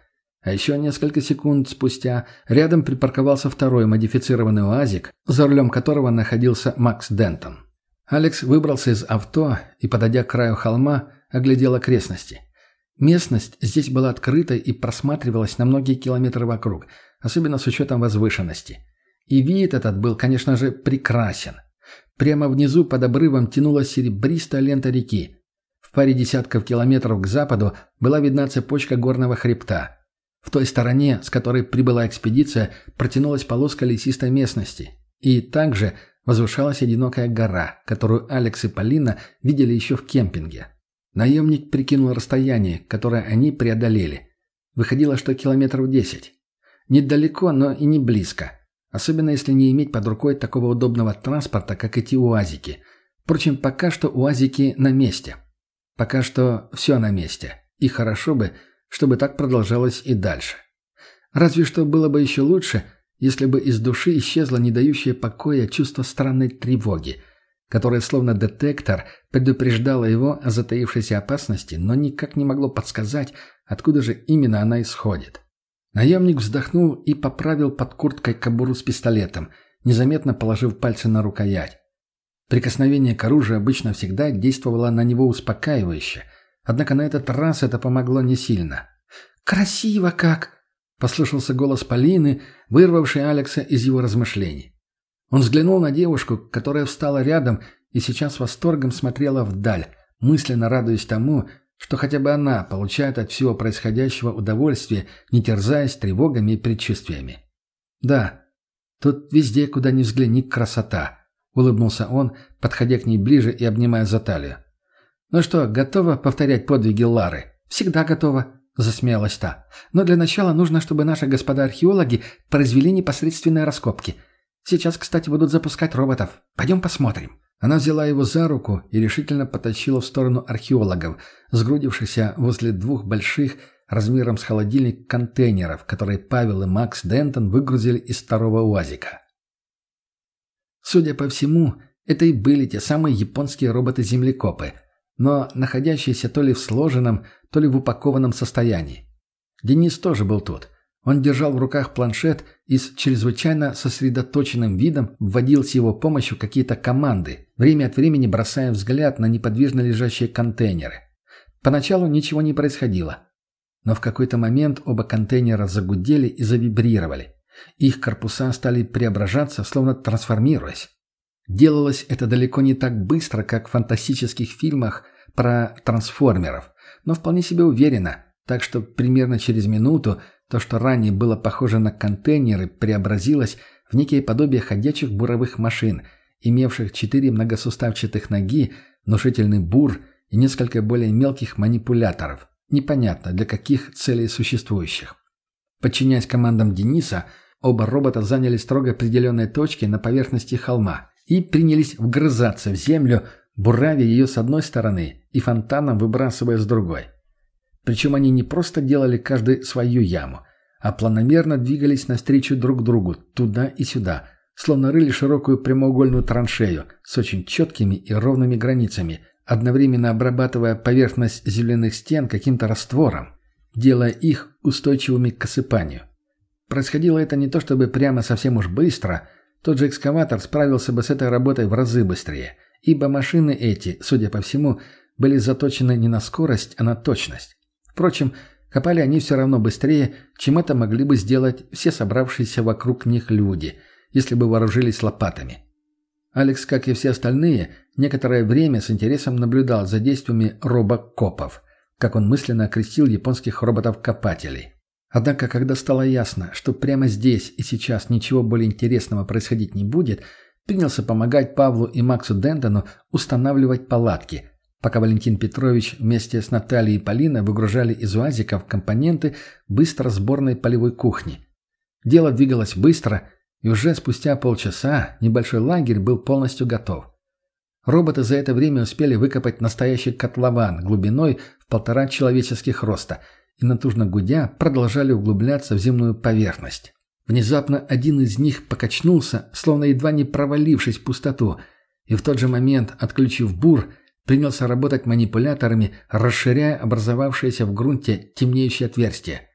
А еще несколько секунд спустя рядом припарковался второй модифицированный УАЗик, за рулем которого находился Макс Дентон. Алекс выбрался из авто и, подойдя к краю холма, оглядел окрестности. Местность здесь была открытой и просматривалась на многие километры вокруг, особенно с учетом возвышенности. И вид этот был, конечно же, прекрасен. Прямо внизу под обрывом тянулась серебристая лента реки. Паре десятков километров к западу была видна цепочка горного хребта. В той стороне, с которой прибыла экспедиция, протянулась полоска лесистой местности. И также возвышалась одинокая гора, которую Алекс и Полина видели еще в кемпинге. Наемник прикинул расстояние, которое они преодолели. Выходило, что километров десять. Недалеко, но и не близко. Особенно если не иметь под рукой такого удобного транспорта, как эти УАЗики. Впрочем, пока что УАЗики на месте. Пока что все на месте. И хорошо бы, чтобы так продолжалось и дальше. Разве что было бы еще лучше, если бы из души исчезло не дающее покоя чувство странной тревоги – которое словно детектор предупреждало его о затаившейся опасности, но никак не могло подсказать, откуда же именно она исходит. Наемник вздохнул и поправил под курткой кобуру с пистолетом, незаметно положив пальцы на рукоять. Прикосновение к оружию обычно всегда действовало на него успокаивающе, однако на этот раз это помогло не сильно. «Красиво как!» — послышался голос Полины, вырвавший Алекса из его размышлений. Он взглянул на девушку, которая встала рядом и сейчас с восторгом смотрела вдаль, мысленно радуясь тому, что хотя бы она получает от всего происходящего удовольствие, не терзаясь тревогами и предчувствиями. «Да, тут везде, куда ни взгляни, красота», — улыбнулся он, подходя к ней ближе и обнимая за талию. «Ну что, готова повторять подвиги Лары?» «Всегда готова», — засмеялась та. «Но для начала нужно, чтобы наши господа археологи произвели непосредственные раскопки. Сейчас, кстати, будут запускать роботов. Пойдем посмотрим». Она взяла его за руку и решительно потащила в сторону археологов, сгрудившихся возле двух больших, размером с холодильник, контейнеров, которые Павел и Макс Дентон выгрузили из старого УАЗика. Судя по всему, это и были те самые японские роботы-землекопы, но находящиеся то ли в сложенном, то ли в упакованном состоянии. Денис тоже был тут – он держал в руках планшет и с чрезвычайно сосредоточенным видом вводил с его помощью какие-то команды, время от времени бросая взгляд на неподвижно лежащие контейнеры. Поначалу ничего не происходило. Но в какой-то момент оба контейнера загудели и завибрировали. Их корпуса стали преображаться, словно трансформируясь. Делалось это далеко не так быстро, как в фантастических фильмах про трансформеров, но вполне себе уверенно, так что примерно через минуту то, что ранее было похоже на контейнеры, преобразилось в некие подобие ходячих буровых машин, имевших четыре многосуставчатых ноги, внушительный бур и несколько более мелких манипуляторов, непонятно для каких целей существующих. Подчиняясь командам Дениса, Оба робота заняли строго определенные точки на поверхности холма и принялись вгрызаться в землю, буравя ее с одной стороны и фонтаном выбрасывая с другой. Причем они не просто делали каждый свою яму, а планомерно двигались навстречу друг другу, туда и сюда, словно рыли широкую прямоугольную траншею с очень четкими и ровными границами, одновременно обрабатывая поверхность земляных стен каким-то раствором, делая их устойчивыми к осыпанию. Происходило это не то чтобы прямо совсем уж быстро, тот же экскаватор справился бы с этой работой в разы быстрее, ибо машины эти, судя по всему, были заточены не на скорость, а на точность. Впрочем, копали они все равно быстрее, чем это могли бы сделать все собравшиеся вокруг них люди, если бы вооружились лопатами. Алекс, как и все остальные, некоторое время с интересом наблюдал за действиями робокопов, как он мысленно окрестил японских роботов-копателей. Однако, когда стало ясно, что прямо здесь и сейчас ничего более интересного происходить не будет, принялся помогать Павлу и Максу Дентону устанавливать палатки, пока Валентин Петрович вместе с Натальей и Полиной выгружали из уазиков компоненты быстро сборной полевой кухни. Дело двигалось быстро, и уже спустя полчаса небольшой лагерь был полностью готов. Роботы за это время успели выкопать настоящий котлован глубиной в полтора человеческих роста и натужно гудя продолжали углубляться в земную поверхность. Внезапно один из них покачнулся, словно едва не провалившись в пустоту, и в тот же момент, отключив бур, принялся работать манипуляторами, расширяя образовавшееся в грунте темнеющее отверстие.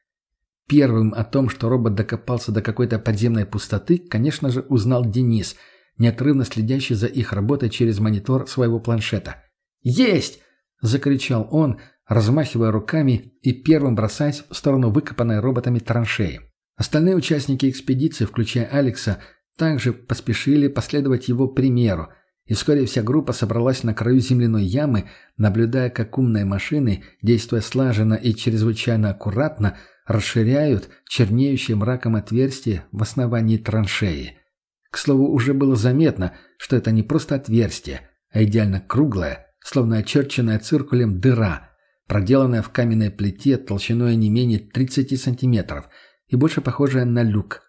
Первым о том, что робот докопался до какой-то подземной пустоты, конечно же, узнал Денис, неотрывно следящий за их работой через монитор своего планшета. «Есть!» – закричал он, размахивая руками и первым бросаясь в сторону выкопанной роботами траншеи. Остальные участники экспедиции, включая Алекса, также поспешили последовать его примеру, и вскоре вся группа собралась на краю земляной ямы, наблюдая, как умные машины, действуя слаженно и чрезвычайно аккуратно, расширяют чернеющее мраком отверстие в основании траншеи. К слову, уже было заметно, что это не просто отверстие, а идеально круглое, словно очерченная циркулем дыра, проделанная в каменной плите толщиной не менее 30 сантиметров и больше похожая на люк.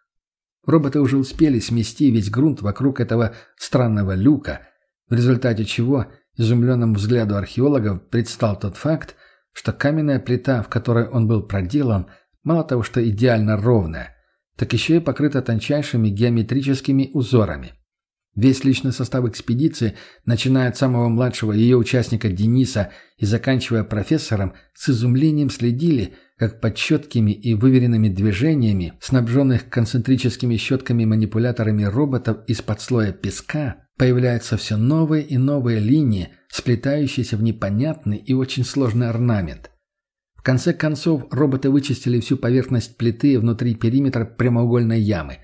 Роботы уже успели смести весь грунт вокруг этого странного люка, в результате чего изумленному взгляду археологов предстал тот факт, что каменная плита, в которой он был проделан – Мало того, что идеально ровная, так еще и покрыта тончайшими геометрическими узорами. Весь личный состав экспедиции, начиная от самого младшего ее участника Дениса и заканчивая профессором, с изумлением следили, как под четкими и выверенными движениями, снабженных концентрическими щетками-манипуляторами роботов из-под слоя песка, появляются все новые и новые линии, сплетающиеся в непонятный и очень сложный орнамент. В конце концов, роботы вычистили всю поверхность плиты внутри периметра прямоугольной ямы,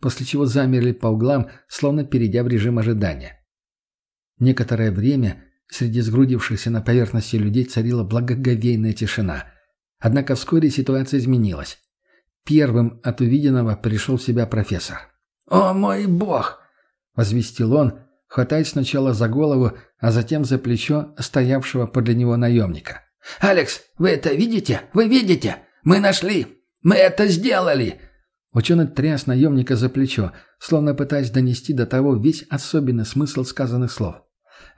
после чего замерли по углам, словно перейдя в режим ожидания. Некоторое время среди сгрудившихся на поверхности людей царила благоговейная тишина. Однако вскоре ситуация изменилась. Первым от увиденного пришел в себя профессор. «О мой бог!» — возвестил он, хватаясь сначала за голову, а затем за плечо стоявшего подле него наемника. «Алекс, вы это видите? Вы видите? Мы нашли! Мы это сделали!» Ученый тряс наемника за плечо, словно пытаясь донести до того весь особенный смысл сказанных слов.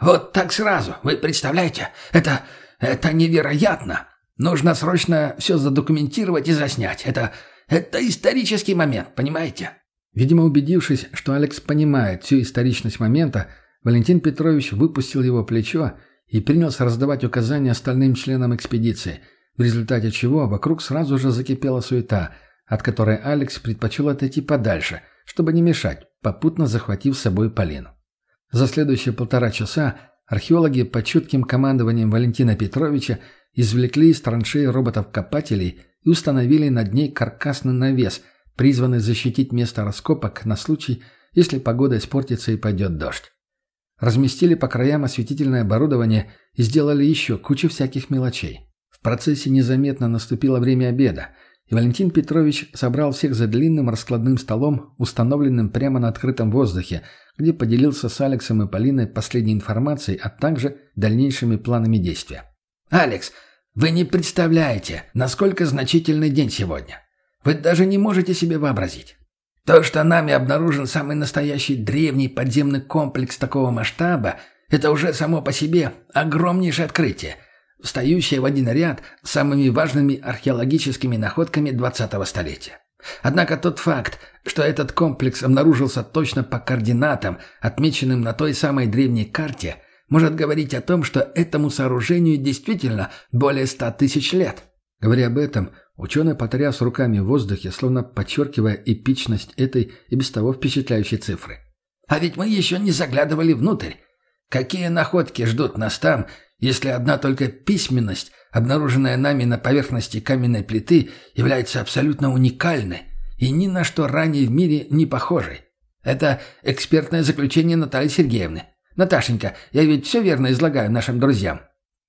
«Вот так сразу, вы представляете? Это... это невероятно! Нужно срочно все задокументировать и заснять. Это... это исторический момент, понимаете?» Видимо, убедившись, что Алекс понимает всю историчность момента, Валентин Петрович выпустил его плечо и принялся раздавать указания остальным членам экспедиции, в результате чего вокруг сразу же закипела суета, от которой Алекс предпочел отойти подальше, чтобы не мешать, попутно захватив с собой Полину. За следующие полтора часа археологи под чутким командованием Валентина Петровича извлекли из траншеи роботов-копателей и установили над ней каркасный навес, призванный защитить место раскопок на случай, если погода испортится и пойдет дождь. Разместили по краям осветительное оборудование и сделали еще кучу всяких мелочей. В процессе незаметно наступило время обеда, и Валентин Петрович собрал всех за длинным раскладным столом, установленным прямо на открытом воздухе, где поделился с Алексом и Полиной последней информацией, а также дальнейшими планами действия. «Алекс, вы не представляете, насколько значительный день сегодня. Вы даже не можете себе вообразить.
То, что нами обнаружен самый настоящий древний подземный комплекс такого масштаба, это уже само по себе огромнейшее открытие, встающее в один ряд с самыми важными археологическими находками 20-го столетия. Однако тот факт, что этот комплекс обнаружился точно по координатам, отмеченным на той самой древней карте, может говорить о том, что этому сооружению действительно более ста тысяч лет.
Говоря об этом, ученый потряс руками в воздухе, словно подчеркивая эпичность этой и без того впечатляющей цифры.
«А ведь мы еще не заглядывали внутрь. Какие находки ждут нас там, если одна только письменность, обнаруженная нами на поверхности каменной плиты, является абсолютно уникальной и ни на что ранее в мире не похожей? Это экспертное заключение Натальи Сергеевны. Наташенька, я ведь все верно излагаю нашим друзьям?»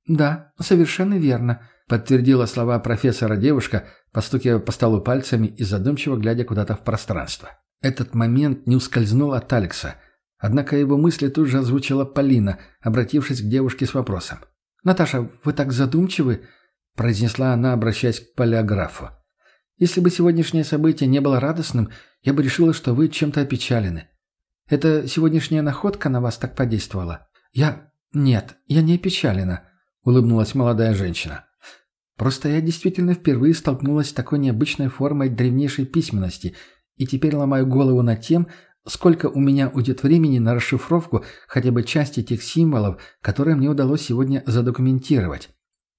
«Да, совершенно верно», — подтвердила слова профессора девушка, постукивая по столу пальцами и задумчиво глядя куда-то в пространство. Этот момент не ускользнул от Алекса — Однако его мысли тут же озвучила Полина, обратившись к девушке с вопросом. «Наташа, вы так задумчивы?» – произнесла она, обращаясь к полиографу. «Если бы сегодняшнее событие не было радостным, я бы решила, что вы чем-то опечалены. Это сегодняшняя находка на вас так подействовала?» «Я... Нет, я не опечалена», – улыбнулась молодая женщина. «Просто я действительно впервые столкнулась с такой необычной формой древнейшей письменности и теперь ломаю голову над тем, Сколько у меня уйдет времени на расшифровку хотя бы части тех символов, которые мне удалось сегодня задокументировать?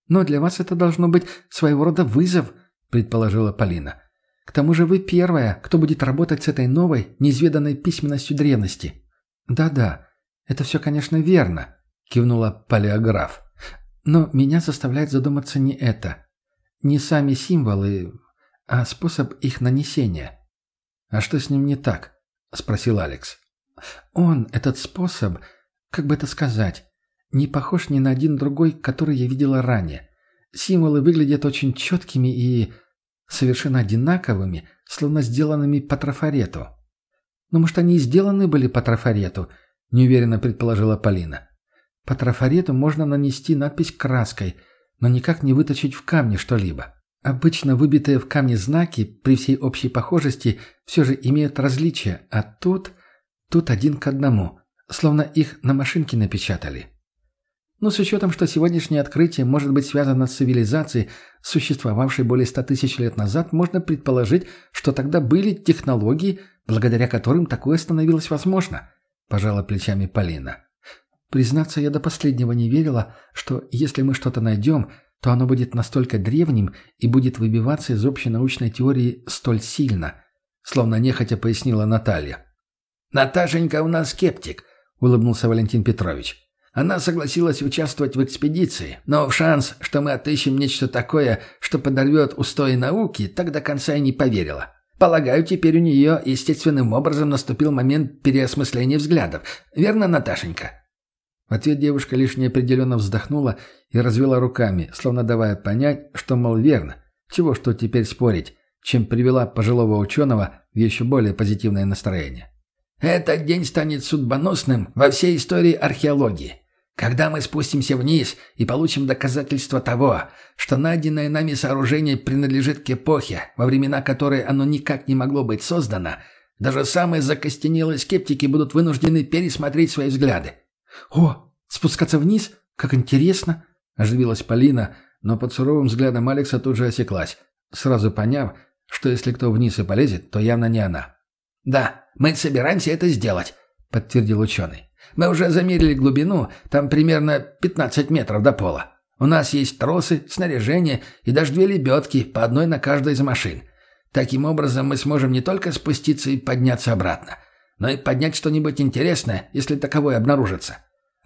Но для вас это должно быть своего рода вызов, предположила Полина. К тому же вы первая, кто будет работать с этой новой, неизведанной письменностью древности. Да-да, это все, конечно, верно, кивнула палеограф. Но меня заставляет задуматься не это. Не сами символы, а способ их нанесения. А что с ним не так? — спросил Алекс. «Он, этот способ, как бы это сказать, не похож ни на один другой, который я видела ранее. Символы выглядят очень четкими и совершенно одинаковыми, словно сделанными по трафарету». «Ну, может, они и сделаны были по трафарету?» — неуверенно предположила Полина. «По трафарету можно нанести надпись краской, но никак не выточить в камне что-либо. Обычно выбитые в камне знаки при всей общей похожести все же имеют различия, а тут... тут один к одному, словно их на машинке напечатали. Но с учетом, что сегодняшнее открытие может быть связано с цивилизацией, существовавшей более ста тысяч лет назад, можно предположить, что тогда были технологии, благодаря которым такое становилось возможно, пожала плечами Полина. Признаться, я до последнего не верила, что если мы что-то найдем, то оно будет настолько древним и будет выбиваться из общей научной теории столь сильно, словно нехотя пояснила Наталья.
«Наташенька у нас скептик», — улыбнулся Валентин Петрович. «Она согласилась участвовать в экспедиции, но шанс, что мы отыщем нечто такое, что подорвет устои науки, так до конца и не поверила. Полагаю, теперь у нее естественным образом наступил момент переосмысления взглядов. Верно, Наташенька?»
В ответ девушка лишь неопределенно вздохнула и развела руками, словно давая понять, что, мол, верно. Чего что теперь спорить, чем привела пожилого ученого в еще более позитивное настроение.
«Этот день станет судьбоносным во всей истории археологии. Когда мы спустимся вниз и получим доказательства того, что найденное нами сооружение принадлежит к эпохе, во времена которой оно никак не могло быть создано, даже самые закостенелые скептики будут вынуждены пересмотреть свои взгляды.
«О, спускаться вниз? Как интересно!» – оживилась Полина, но под суровым взглядом Алекса тут же осеклась, сразу поняв, что если кто вниз и полезет, то явно не она.
«Да, мы собираемся это сделать», — подтвердил ученый. «Мы уже замерили глубину, там примерно 15 метров до пола. У нас есть тросы, снаряжение и даже две лебедки, по одной на каждой из машин. Таким образом мы сможем не только спуститься и подняться обратно, но и поднять что-нибудь интересное, если таковое обнаружится.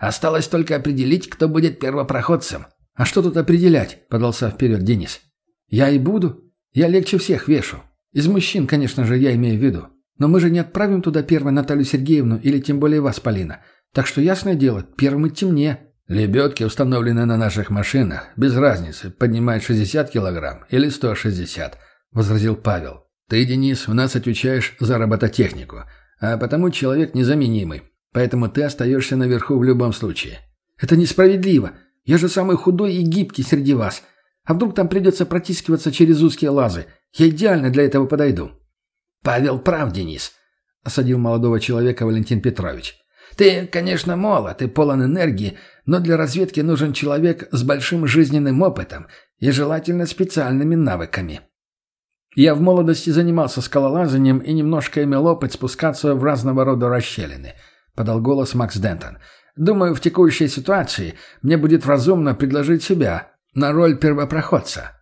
Осталось только определить, кто будет первопроходцем.
«А что тут определять?» – подался вперед Денис. «Я и буду. Я легче всех вешу. Из мужчин, конечно же, я имею в виду. Но мы же не отправим туда первой Наталью Сергеевну или тем более вас, Полина. Так что, ясное дело, первым идти мне».
«Лебедки, установленные на наших машинах, без разницы, поднимают 60 килограмм или 160», – возразил Павел. «Ты, Денис, у нас отвечаешь за робототехнику, а потому человек незаменимый. Поэтому ты остаешься наверху в любом случае».
«Это несправедливо. Я же самый худой и гибкий среди вас. А вдруг там придется протискиваться через узкие лазы? Я идеально для этого подойду». «Павел прав, Денис», — осадил молодого человека Валентин Петрович. «Ты, конечно, молод и полон энергии, но для разведки нужен человек с большим жизненным опытом и желательно специальными навыками. Я в молодости занимался скалолазанием и немножко имел опыт спускаться в разного рода расщелины», — подал голос Макс Дентон. «Думаю, в текущей ситуации мне будет разумно предложить себя на роль первопроходца».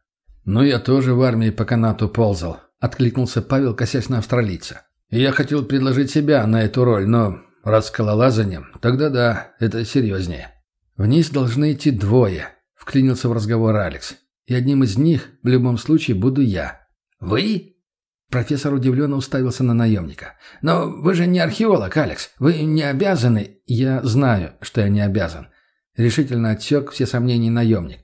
«Ну, я тоже в армии по канату ползал», — откликнулся Павел, косясь на австралийца. «Я хотел предложить себя на эту роль, но раз скалолазанием, тогда да, это серьезнее». «Вниз должны идти двое», — вклинился в разговор Алекс. «И одним из них в любом случае буду я».
«Вы?» Профессор удивленно уставился на наемника. «Но вы же не археолог, Алекс. Вы не обязаны...» «Я знаю, что я не обязан». Решительно отсек все сомнения наемник.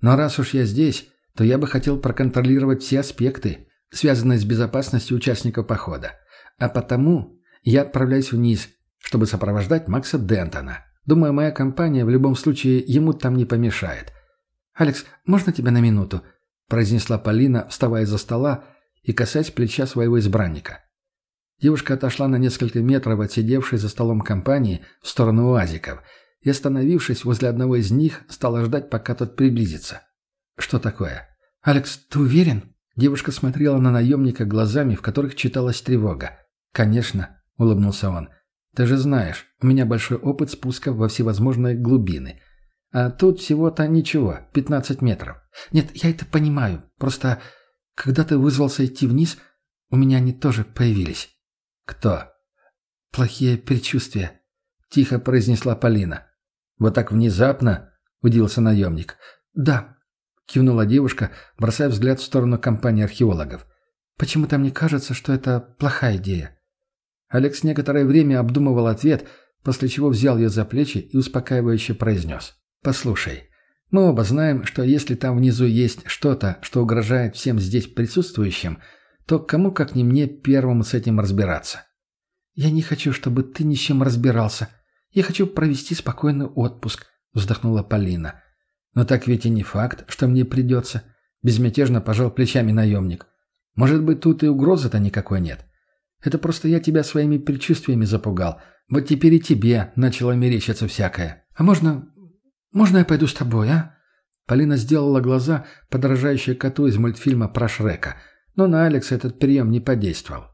«Но раз уж я здесь, то я бы хотел проконтролировать все аспекты, связанные с безопасностью участников похода. А потому я отправляюсь вниз, чтобы сопровождать Макса Дентона. Думаю, моя компания в любом случае ему там не помешает. «Алекс, можно тебя на минуту?» – произнесла Полина, вставая за стола и касаясь плеча своего избранника. Девушка отошла на несколько метров от сидевшей за столом компании в сторону уазиков и, остановившись возле одного из них, стала ждать, пока тот приблизится. «Что такое?» «Алекс, ты уверен?» Девушка смотрела на наемника глазами, в которых читалась тревога. «Конечно», — улыбнулся он. «Ты же знаешь, у меня большой опыт спуска во всевозможные глубины. А тут всего-то ничего, 15 метров. Нет, я это понимаю. Просто, когда ты вызвался идти вниз, у меня они тоже появились».
«Кто?»
«Плохие предчувствия», — тихо произнесла Полина.
«Вот так внезапно?» — удивился наемник.
«Да, кивнула девушка, бросая взгляд в сторону компании археологов. «Почему-то мне кажется, что это плохая идея». Алекс некоторое время обдумывал ответ, после чего взял ее за плечи и успокаивающе произнес. «Послушай, мы оба знаем, что если там внизу есть что-то, что угрожает всем здесь присутствующим, то кому как не мне первому с этим разбираться?» «Я не хочу, чтобы ты ни с чем разбирался. Я хочу провести спокойный отпуск», — вздохнула Полина. «Но так ведь и не факт, что мне придется», — безмятежно пожал плечами наемник. «Может быть, тут и угрозы-то никакой нет. Это просто я тебя своими предчувствиями запугал. Вот теперь и тебе начало мерещиться всякое. А можно... можно я пойду с тобой, а?» Полина сделала глаза, подражающие коту из мультфильма про Шрека. Но на Алекса этот прием не подействовал.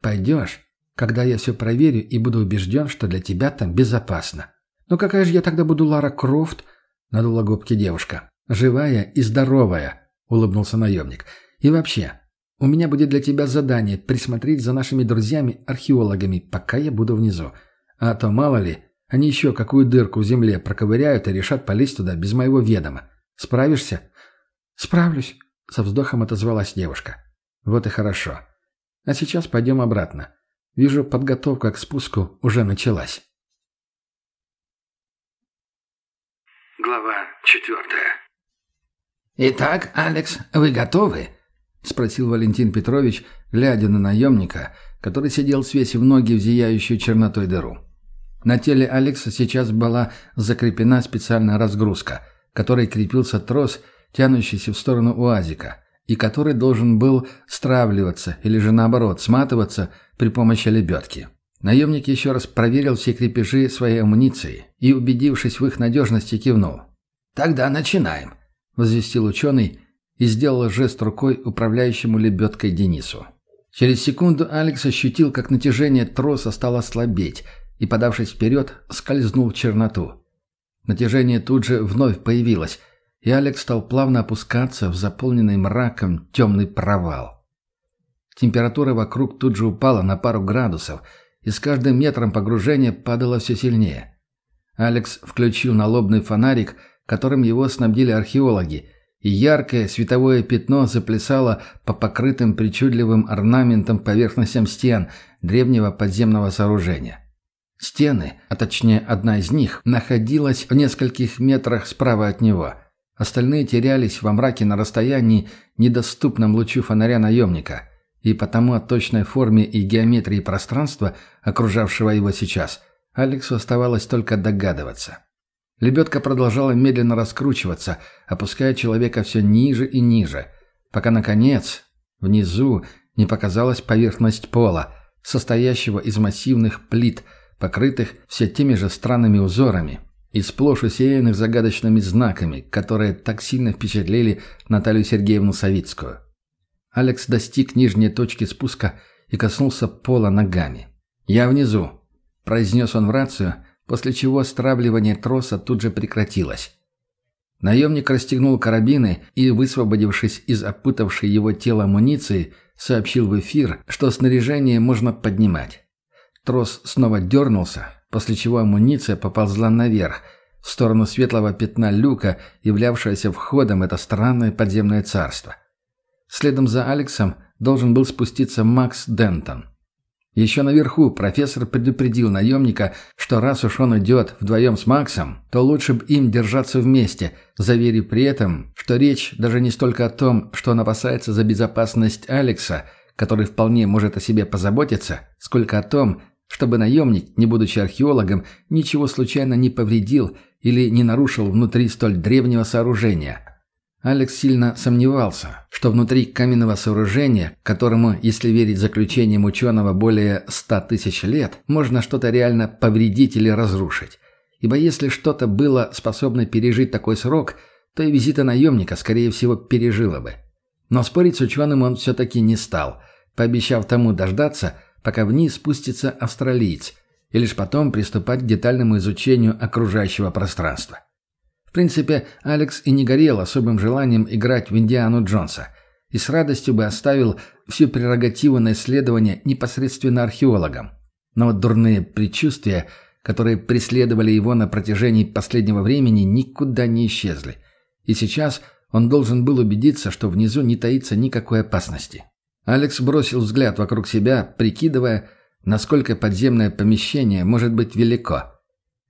«Пойдешь, когда я все проверю и буду убежден, что для тебя там безопасно». «Ну какая же я тогда буду Лара Крофт?» надула губки девушка. «Живая и здоровая», — улыбнулся наемник. «И вообще, у меня будет для тебя задание присмотреть за нашими друзьями-археологами, пока я буду внизу. А то, мало ли, они еще какую дырку в земле проковыряют и решат полезть туда без моего ведома. Справишься?» «Справлюсь», — со вздохом отозвалась девушка. «Вот и хорошо. А сейчас пойдем обратно. Вижу, подготовка к спуску уже началась».
Глава четвертая.
«Итак, Алекс, вы готовы?» — спросил Валентин Петрович, глядя на наемника, который сидел, свесив ноги в зияющую чернотой дыру. На теле Алекса сейчас была закреплена специальная разгрузка, которой крепился трос, тянущийся в сторону уазика, и который должен был стравливаться или же наоборот сматываться при помощи лебедки. Наемник еще раз проверил все крепежи своей амуниции и, убедившись в их надежности, кивнул. «Тогда начинаем», — возвестил ученый и сделал жест рукой управляющему лебедкой Денису. Через секунду Алекс ощутил, как натяжение троса стало слабеть, и, подавшись вперед, скользнул в черноту. Натяжение тут же вновь появилось, и Алекс стал плавно опускаться в заполненный мраком темный провал. Температура вокруг тут же упала на пару градусов — и с каждым метром погружение падало все сильнее. Алекс включил налобный фонарик, которым его снабдили археологи, и яркое световое пятно заплясало по покрытым причудливым орнаментом поверхностям стен древнего подземного сооружения. Стены, а точнее одна из них, находилась в нескольких метрах справа от него. Остальные терялись во мраке на расстоянии, недоступном лучу фонаря наемника – и потому о точной форме и геометрии пространства, окружавшего его сейчас, Алексу оставалось только догадываться. Лебедка продолжала медленно раскручиваться, опуская человека все ниже и ниже, пока, наконец, внизу, не показалась поверхность пола, состоящего из массивных плит, покрытых все теми же странными узорами и сплошь усеянных загадочными знаками, которые так сильно впечатлили Наталью Сергеевну Савицкую. Алекс достиг нижней точки спуска и коснулся пола ногами. «Я внизу», – произнес он в рацию, после чего стравливание троса тут же прекратилось. Наемник расстегнул карабины и, высвободившись из опутавшей его тело амуниции, сообщил в эфир, что снаряжение можно поднимать. Трос снова дернулся, после чего амуниция поползла наверх, в сторону светлого пятна люка, являвшегося входом это странное подземное царство. Следом за Алексом должен был спуститься Макс Дентон. Еще наверху профессор предупредил наемника, что раз уж он идет вдвоем с Максом, то лучше бы им держаться вместе, заверив при этом, что речь даже не столько о том, что он опасается за безопасность Алекса, который вполне может о себе позаботиться, сколько о том, чтобы наемник, не будучи археологом, ничего случайно не повредил или не нарушил внутри столь древнего сооружения – Алекс сильно сомневался, что внутри каменного сооружения, которому, если верить заключениям ученого, более ста тысяч лет, можно что-то реально повредить или разрушить. Ибо если что-то было способно пережить такой срок, то и визита наемника, скорее всего, пережило бы. Но спорить с ученым он все-таки не стал, пообещав тому дождаться, пока вниз спустится австралиец, и лишь потом приступать к детальному изучению окружающего пространства. В принципе, Алекс и не горел особым желанием играть в Индиану Джонса и с радостью бы оставил всю прерогативу на исследование непосредственно археологам. Но вот дурные предчувствия, которые преследовали его на протяжении последнего времени, никуда не исчезли. И сейчас он должен был убедиться, что внизу не таится никакой опасности. Алекс бросил взгляд вокруг себя, прикидывая, насколько подземное помещение может быть велико.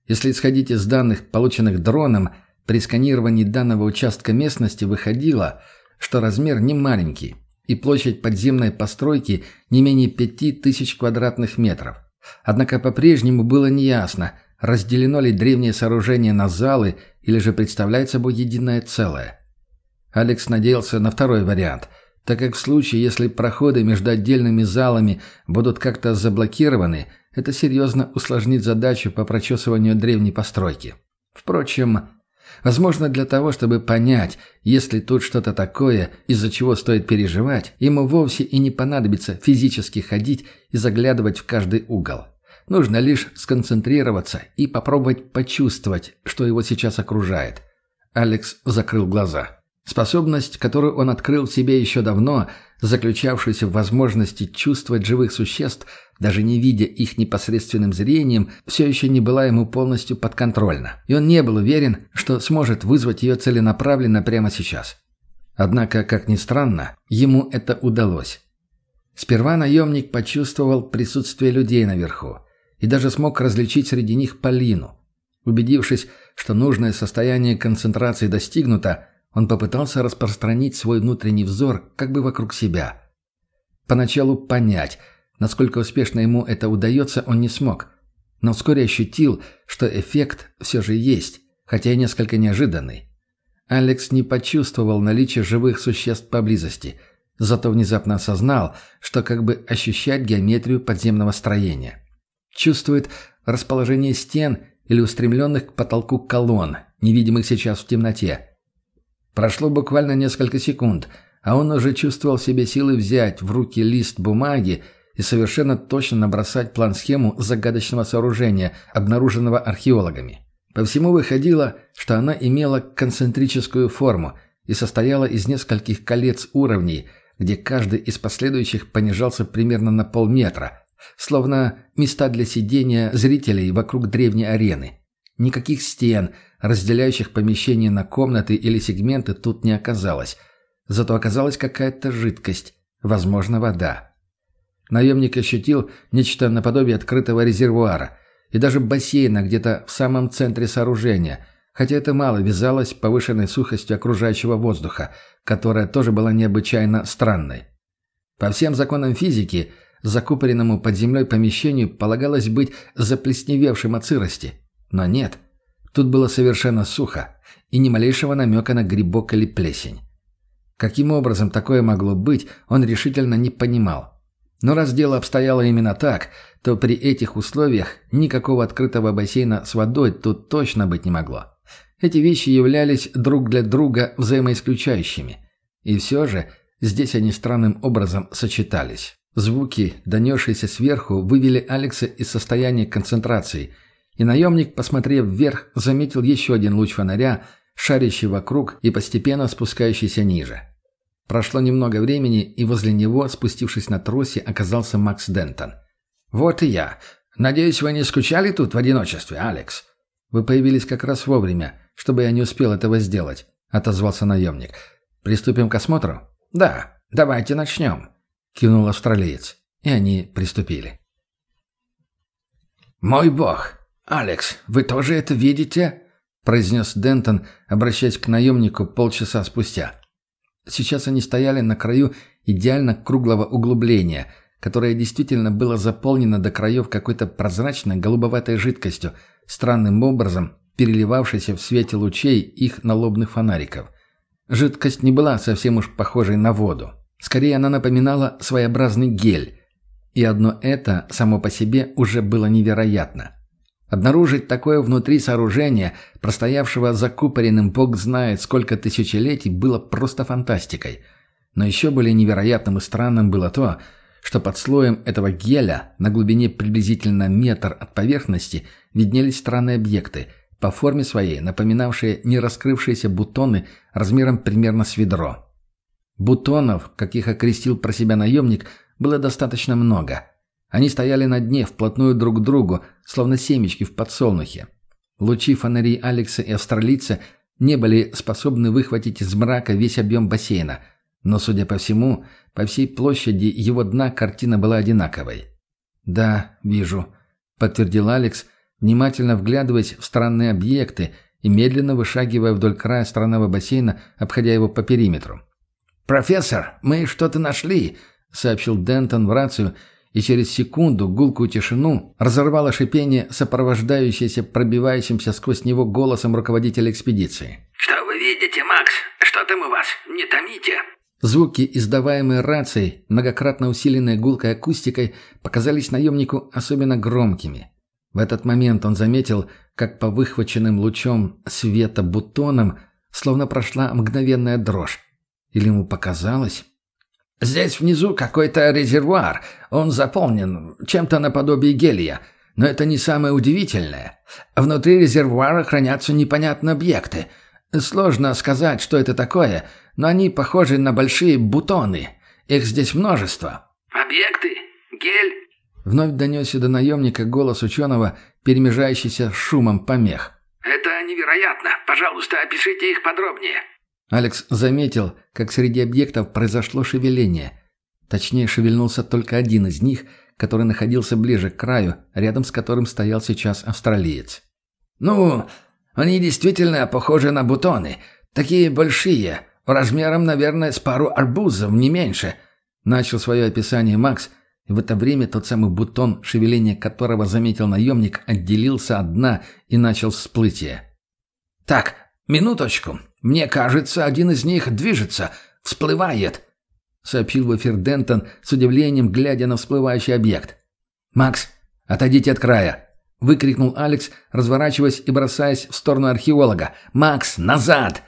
Если исходить из данных, полученных дроном, при сканировании данного участка местности выходило, что размер не маленький, и площадь подземной постройки не менее пяти тысяч квадратных метров. Однако по-прежнему было неясно, разделено ли древнее сооружение на залы или же представляет собой единое целое. Алекс надеялся на второй вариант, так как в случае, если проходы между отдельными залами будут как-то заблокированы, это серьезно усложнит задачу по прочесыванию древней постройки. Впрочем, Возможно, для того, чтобы понять, есть ли тут что-то такое, из-за чего стоит переживать, ему вовсе и не понадобится физически ходить и заглядывать в каждый угол. Нужно лишь сконцентрироваться и попробовать почувствовать, что его сейчас окружает. Алекс закрыл глаза. Способность, которую он открыл в себе еще давно, заключавшуюся в возможности чувствовать живых существ, даже не видя их непосредственным зрением, все еще не была ему полностью подконтрольна. И он не был уверен, что сможет вызвать ее целенаправленно прямо сейчас. Однако, как ни странно, ему это удалось. Сперва наемник почувствовал присутствие людей наверху и даже смог различить среди них Полину. Убедившись, что нужное состояние концентрации достигнуто, он попытался распространить свой внутренний взор как бы вокруг себя. Поначалу понять, насколько успешно ему это удается, он не смог. Но вскоре ощутил, что эффект все же есть, хотя и несколько неожиданный. Алекс не почувствовал наличие живых существ поблизости, зато внезапно осознал, что как бы ощущает геометрию подземного строения. Чувствует расположение стен или устремленных к потолку колонн, невидимых сейчас в темноте – Прошло буквально несколько секунд, а он уже чувствовал себе силы взять в руки лист бумаги и совершенно точно набросать план-схему загадочного сооружения, обнаруженного археологами. По всему выходило, что она имела концентрическую форму и состояла из нескольких колец уровней, где каждый из последующих понижался примерно на полметра, словно места для сидения зрителей вокруг древней арены. Никаких стен – разделяющих помещение на комнаты или сегменты тут не оказалось. Зато оказалась какая-то жидкость, возможно, вода. Наемник ощутил нечто наподобие открытого резервуара и даже бассейна где-то в самом центре сооружения, хотя это мало вязалось повышенной сухостью окружающего воздуха, которая тоже была необычайно странной. По всем законам физики, закупоренному под землей помещению полагалось быть заплесневевшим от сырости. Но нет. Тут было совершенно сухо и ни малейшего намека на грибок или плесень. Каким образом такое могло быть, он решительно не понимал. Но раз дело обстояло именно так, то при этих условиях никакого открытого бассейна с водой тут точно быть не могло. Эти вещи являлись друг для друга взаимоисключающими. И все же здесь они странным образом сочетались. Звуки, донесшиеся сверху, вывели Алекса из состояния концентрации, и наемник, посмотрев вверх, заметил еще один луч фонаря, шарящий вокруг и постепенно спускающийся ниже. Прошло немного времени, и возле него, спустившись на тросе, оказался Макс Дентон. «Вот и я. Надеюсь, вы не скучали тут в одиночестве, Алекс?» «Вы появились как раз вовремя, чтобы я не успел этого сделать», — отозвался наемник. «Приступим к осмотру?» «Да, давайте начнем», — кивнул австралиец. И они приступили. «Мой бог! Алекс, вы тоже это видите?» — произнес Дентон, обращаясь к наемнику полчаса спустя. Сейчас они стояли на краю идеально круглого углубления, которое действительно было заполнено до краев какой-то прозрачной голубоватой жидкостью, странным образом переливавшейся в свете лучей их налобных фонариков. Жидкость не была совсем уж похожей на воду. Скорее, она напоминала своеобразный гель. И одно это само по себе уже было невероятно. Обнаружить такое внутри сооружения, простоявшего закупоренным бог знает сколько тысячелетий, было просто фантастикой. Но еще более невероятным и странным было то, что под слоем этого геля на глубине приблизительно метр от поверхности виднелись странные объекты, по форме своей напоминавшие нераскрывшиеся бутоны размером примерно с ведро. Бутонов, как их окрестил про себя наемник, было достаточно много – они стояли на дне, вплотную друг к другу, словно семечки в подсолнухе. Лучи фонарей Алекса и австралийца не были способны выхватить из мрака весь объем бассейна, но, судя по всему, по всей площади его дна картина была одинаковой. «Да, вижу», — подтвердил Алекс, внимательно вглядываясь в странные объекты и медленно вышагивая вдоль края странного бассейна, обходя его по периметру. «Профессор, мы что-то нашли», — сообщил Дентон в рацию — и через секунду гулкую тишину разорвало шипение, сопровождающееся пробивающимся сквозь него голосом руководителя экспедиции.
«Что вы видите, Макс? Что там у вас? Не томите!»
Звуки, издаваемые рацией, многократно усиленные гулкой акустикой, показались наемнику особенно громкими. В этот момент он заметил, как по выхваченным лучом света бутонам словно прошла мгновенная дрожь. Или ему показалось? Здесь внизу какой-то резервуар. Он заполнен чем-то наподобие гелия. Но это не самое удивительное. Внутри резервуара хранятся непонятные объекты. Сложно сказать, что это такое, но они похожи на большие бутоны. Их здесь множество.
«Объекты? Гель?»
Вновь донесся до наемника голос ученого, перемежающийся шумом помех.
«Это невероятно. Пожалуйста, опишите их подробнее».
Алекс заметил, как среди объектов произошло шевеление. Точнее, шевельнулся только один из них, который находился ближе к краю, рядом с которым стоял сейчас австралиец.
«Ну, они действительно похожи на бутоны. Такие большие, размером, наверное, с пару арбузов, не меньше», —
начал свое описание Макс, и в это время тот самый бутон, шевеление которого заметил наемник, отделился от дна и начал всплытие.
«Так, минуточку. «Мне кажется, один из них движется, всплывает», — сообщил в эфир Дентон с удивлением, глядя на всплывающий объект.
«Макс, отойдите от края!» — выкрикнул Алекс, разворачиваясь и бросаясь в сторону археолога. «Макс, назад!»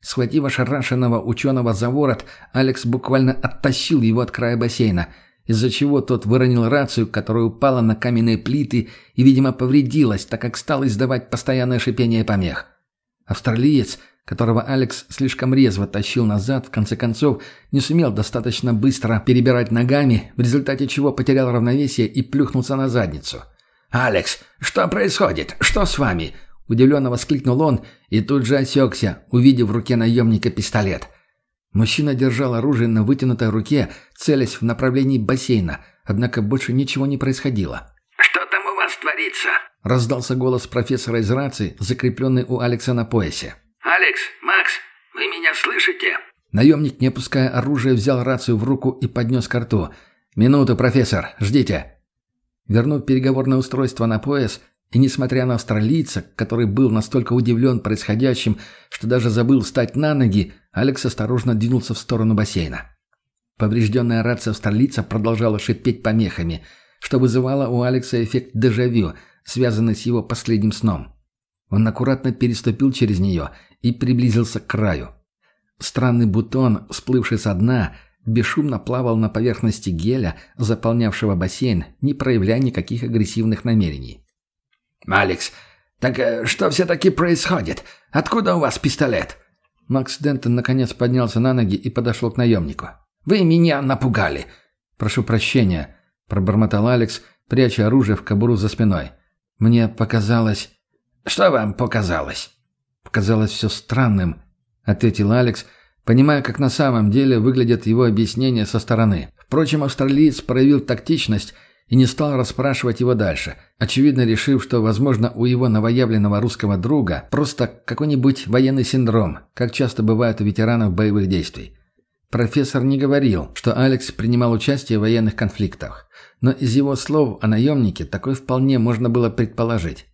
Схватив ошарашенного ученого за ворот, Алекс буквально оттащил его от края бассейна, из-за чего тот выронил рацию, которая упала на каменные плиты и, видимо, повредилась, так как стал издавать постоянное шипение помех. Австралиец, которого Алекс слишком резво тащил назад, в конце концов не сумел достаточно быстро перебирать ногами, в результате чего потерял равновесие и плюхнулся на задницу.
«Алекс, что происходит? Что с вами?»
Удивленно воскликнул он и тут же осекся, увидев в руке наемника пистолет. Мужчина держал оружие на вытянутой руке, целясь в направлении бассейна, однако больше ничего не происходило.
«Что там у вас творится?»
— раздался голос профессора из рации, закрепленный у Алекса на поясе.
«Алекс, Макс, вы меня слышите?»
Наемник, не опуская оружие, взял рацию в руку и поднес к рту. «Минуту, профессор, ждите!» Вернув переговорное устройство на пояс, И несмотря на австралийца, который был настолько удивлен происходящим, что даже забыл встать на ноги, Алекс осторожно двинулся в сторону бассейна. Поврежденная рация австралийца продолжала шипеть помехами, что вызывало у Алекса эффект дежавю, связанный с его последним сном. Он аккуратно переступил через нее и приблизился к краю. Странный бутон, всплывший со дна, бесшумно плавал на поверхности геля, заполнявшего бассейн, не проявляя никаких агрессивных намерений.
«Алекс, так э, что все-таки происходит? Откуда у вас пистолет?»
Макс Дентон наконец поднялся на ноги и подошел к наемнику.
«Вы меня напугали!»
«Прошу прощения», — пробормотал Алекс, пряча оружие в кобуру за спиной. «Мне показалось...»
«Что вам показалось?»
«Показалось все странным», — ответил Алекс, понимая, как на самом деле выглядят его объяснения со стороны. Впрочем, австралиец проявил тактичность и не стал расспрашивать его дальше, очевидно решив, что, возможно, у его новоявленного русского друга просто какой-нибудь военный синдром, как часто бывает у ветеранов боевых действий. Профессор не говорил, что Алекс принимал участие в военных конфликтах, но из его слов о наемнике такое вполне можно было предположить.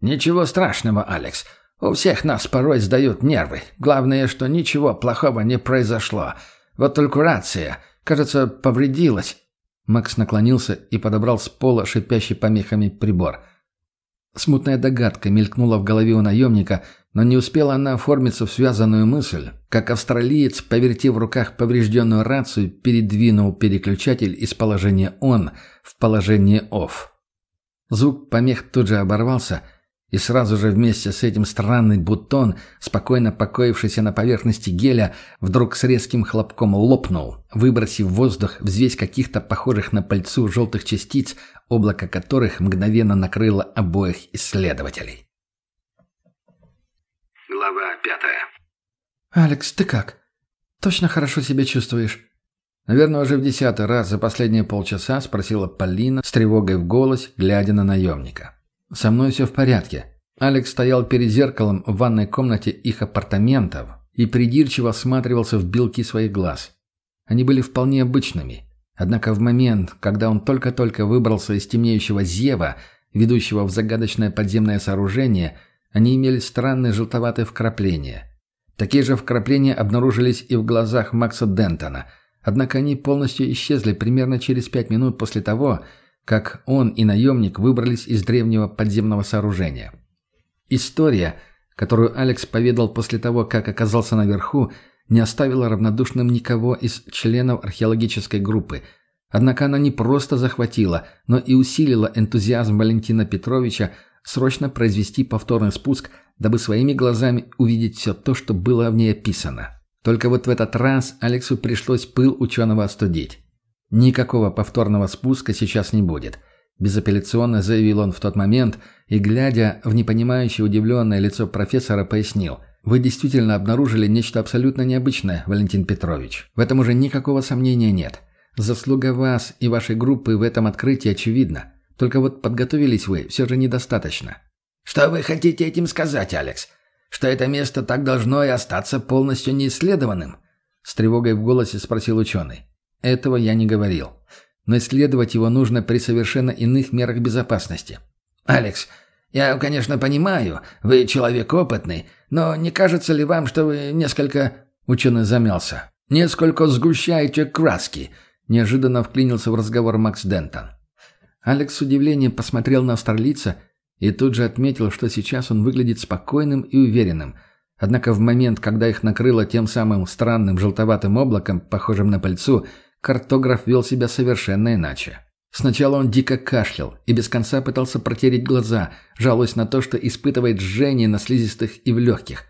«Ничего страшного, Алекс. У всех нас порой сдают нервы. Главное, что ничего плохого не произошло. Вот только рация, кажется, повредилась.
Макс наклонился и подобрал с пола шипящий помехами прибор. Смутная догадка мелькнула в голове у наемника, но не успела она оформиться в связанную мысль, как австралиец, повертев в руках поврежденную рацию, передвинул переключатель из положения «он» в положение «off». Звук помех тут же оборвался, и сразу же вместе с этим странный бутон, спокойно покоившийся на поверхности геля, вдруг с резким хлопком лопнул, выбросив в воздух взвесь каких-то похожих на пальцу желтых частиц, облако которых мгновенно накрыло обоих исследователей.
Глава пятая.
«Алекс, ты как? Точно хорошо себя чувствуешь?» Наверное, уже в десятый раз за последние полчаса спросила Полина с тревогой в голос, глядя на наемника. «Со мной все в порядке». Алекс стоял перед зеркалом в ванной комнате их апартаментов и придирчиво всматривался в белки своих глаз. Они были вполне обычными. Однако в момент, когда он только-только выбрался из темнеющего зева, ведущего в загадочное подземное сооружение, они имели странные желтоватые вкрапления. Такие же вкрапления обнаружились и в глазах Макса Дентона, однако они полностью исчезли примерно через пять минут после того, как он и наемник выбрались из древнего подземного сооружения. История, которую Алекс поведал после того, как оказался наверху, не оставила равнодушным никого из членов археологической группы. Однако она не просто захватила, но и усилила энтузиазм Валентина Петровича срочно произвести повторный спуск, дабы своими глазами увидеть все то, что было в ней описано. Только вот в этот раз Алексу пришлось пыл ученого остудить. Никакого повторного спуска сейчас не будет. Безапелляционно заявил он в тот момент и, глядя в непонимающее удивленное лицо профессора, пояснил. «Вы действительно обнаружили нечто абсолютно необычное, Валентин Петрович. В этом уже никакого сомнения нет. Заслуга вас и вашей группы в этом открытии очевидна. Только вот подготовились вы все же недостаточно».
«Что вы хотите этим сказать, Алекс? Что это место так должно и остаться полностью неисследованным?»
С тревогой в голосе спросил ученый. Этого я не говорил. Но исследовать его нужно при совершенно иных мерах безопасности.
«Алекс, я, конечно, понимаю, вы человек опытный, но не кажется ли вам, что вы несколько...»
Ученый замялся.
«Несколько сгущаете краски», —
неожиданно вклинился в разговор Макс Дентон. Алекс с удивлением посмотрел на австралийца и тут же отметил, что сейчас он выглядит спокойным и уверенным. Однако в момент, когда их накрыло тем самым странным желтоватым облаком, похожим на пыльцу, картограф вел себя совершенно иначе. Сначала он дико кашлял и без конца пытался протереть глаза, жалуясь на то, что испытывает жжение на слизистых и в легких.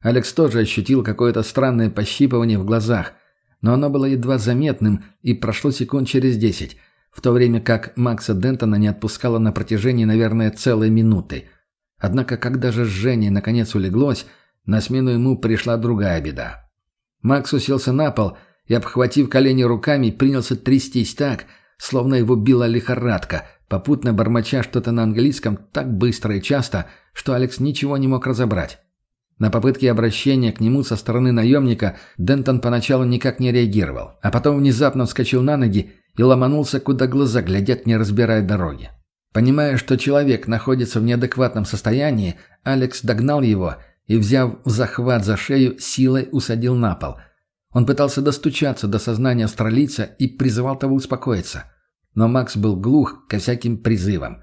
Алекс тоже ощутил какое-то странное пощипывание в глазах, но оно было едва заметным и прошло секунд через десять, в то время как Макса Дентона не отпускало на протяжении, наверное, целой минуты. Однако, когда же жжение наконец улеглось, на смену ему пришла другая беда. Макс уселся на пол и, обхватив колени руками, принялся трястись так, словно его била лихорадка, попутно бормоча что-то на английском так быстро и часто, что Алекс ничего не мог разобрать. На попытки обращения к нему со стороны наемника Дентон поначалу никак не реагировал, а потом внезапно вскочил на ноги и ломанулся, куда глаза глядят, не разбирая дороги. Понимая, что человек находится в неадекватном состоянии, Алекс догнал его и, взяв захват за шею, силой усадил на пол. Он пытался достучаться до сознания австралийца и призывал того успокоиться. Но Макс был глух ко всяким призывам.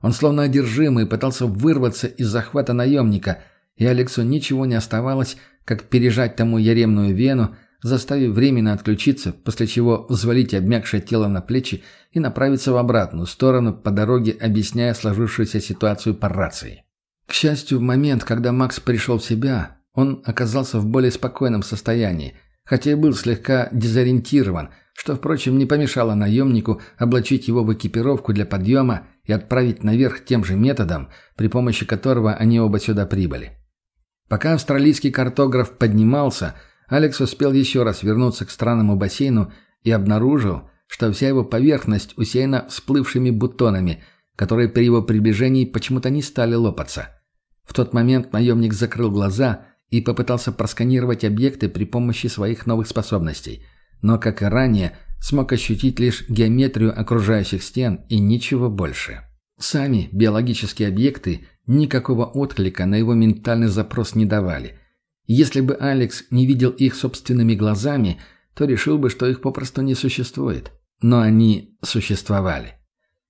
Он словно одержимый пытался вырваться из захвата наемника, и Алексу ничего не оставалось, как пережать тому яремную вену, заставив временно отключиться, после чего взвалить обмякшее тело на плечи и направиться в обратную сторону, по дороге объясняя сложившуюся ситуацию по рации. К счастью, в момент, когда Макс пришел в себя, он оказался в более спокойном состоянии, хотя и был слегка дезориентирован, что, впрочем, не помешало наемнику облачить его в экипировку для подъема и отправить наверх тем же методом, при помощи которого они оба сюда прибыли. Пока австралийский картограф поднимался – Алекс успел еще раз вернуться к странному бассейну и обнаружил, что вся его поверхность усеяна всплывшими бутонами, которые при его приближении почему-то не стали лопаться. В тот момент наемник закрыл глаза и попытался просканировать объекты при помощи своих новых способностей, но, как и ранее, смог ощутить лишь геометрию окружающих стен и ничего больше. Сами биологические объекты никакого отклика на его ментальный запрос не давали, если бы Алекс не видел их собственными глазами, то решил бы, что их попросту не существует. Но они существовали.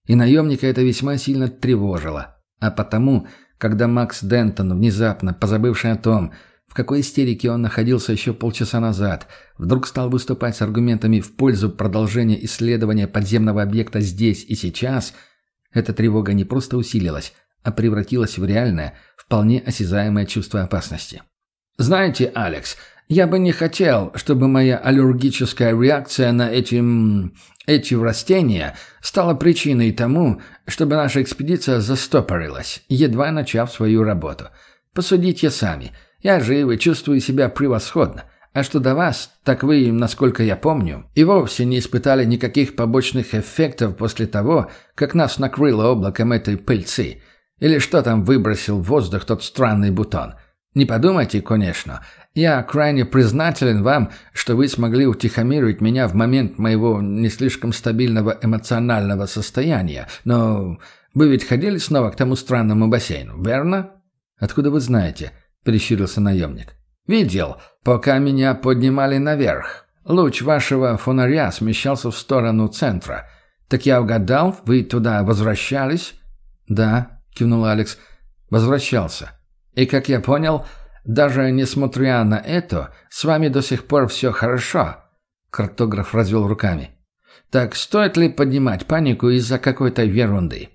И наемника это весьма сильно тревожило. А потому, когда Макс Дентон, внезапно позабывший о том, в какой истерике он находился еще полчаса назад, вдруг стал выступать с аргументами в пользу продолжения исследования подземного объекта здесь и сейчас, эта тревога не просто усилилась, а превратилась в реальное, вполне осязаемое чувство опасности. Знаете, Алекс, я бы не хотел, чтобы моя аллергическая реакция на эти... эти растения стала причиной тому, чтобы наша экспедиция застопорилась, едва начав свою работу. Посудите сами. Я жив и чувствую себя превосходно. А что до вас, так вы, насколько я помню, и вовсе не испытали никаких побочных эффектов после того, как нас накрыло облаком этой пыльцы. Или что там выбросил в воздух тот странный бутон – не подумайте, конечно. Я крайне признателен вам, что вы смогли утихомирить меня в момент моего не слишком стабильного эмоционального состояния. Но вы ведь ходили снова к тому странному бассейну, верно? Откуда вы знаете? Прищурился наемник. Видел, пока меня поднимали наверх. Луч вашего фонаря смещался в сторону центра. Так я угадал, вы туда возвращались? Да, кивнул Алекс. Возвращался. И, как я понял, даже несмотря на это, с вами до сих пор все хорошо». Картограф развел руками. «Так стоит ли поднимать панику из-за какой-то ерунды?»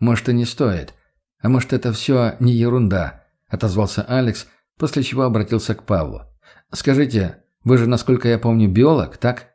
«Может, и не стоит. А может, это все не ерунда», — отозвался Алекс, после чего обратился к Павлу. «Скажите, вы же, насколько я помню, биолог, так?»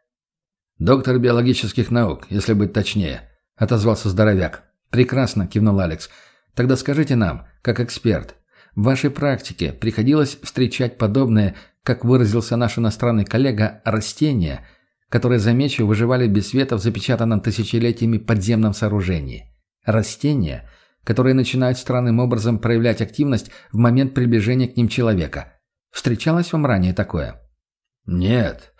«Доктор биологических наук, если быть точнее», — отозвался здоровяк. «Прекрасно», — кивнул Алекс. «Тогда скажите нам, как эксперт, в вашей практике приходилось встречать подобное, как выразился наш иностранный коллега, растения, которые, замечу, выживали без света в запечатанном тысячелетиями подземном сооружении. Растения, которые начинают странным образом проявлять активность в момент приближения к ним человека. Встречалось вам ранее такое?
Нет.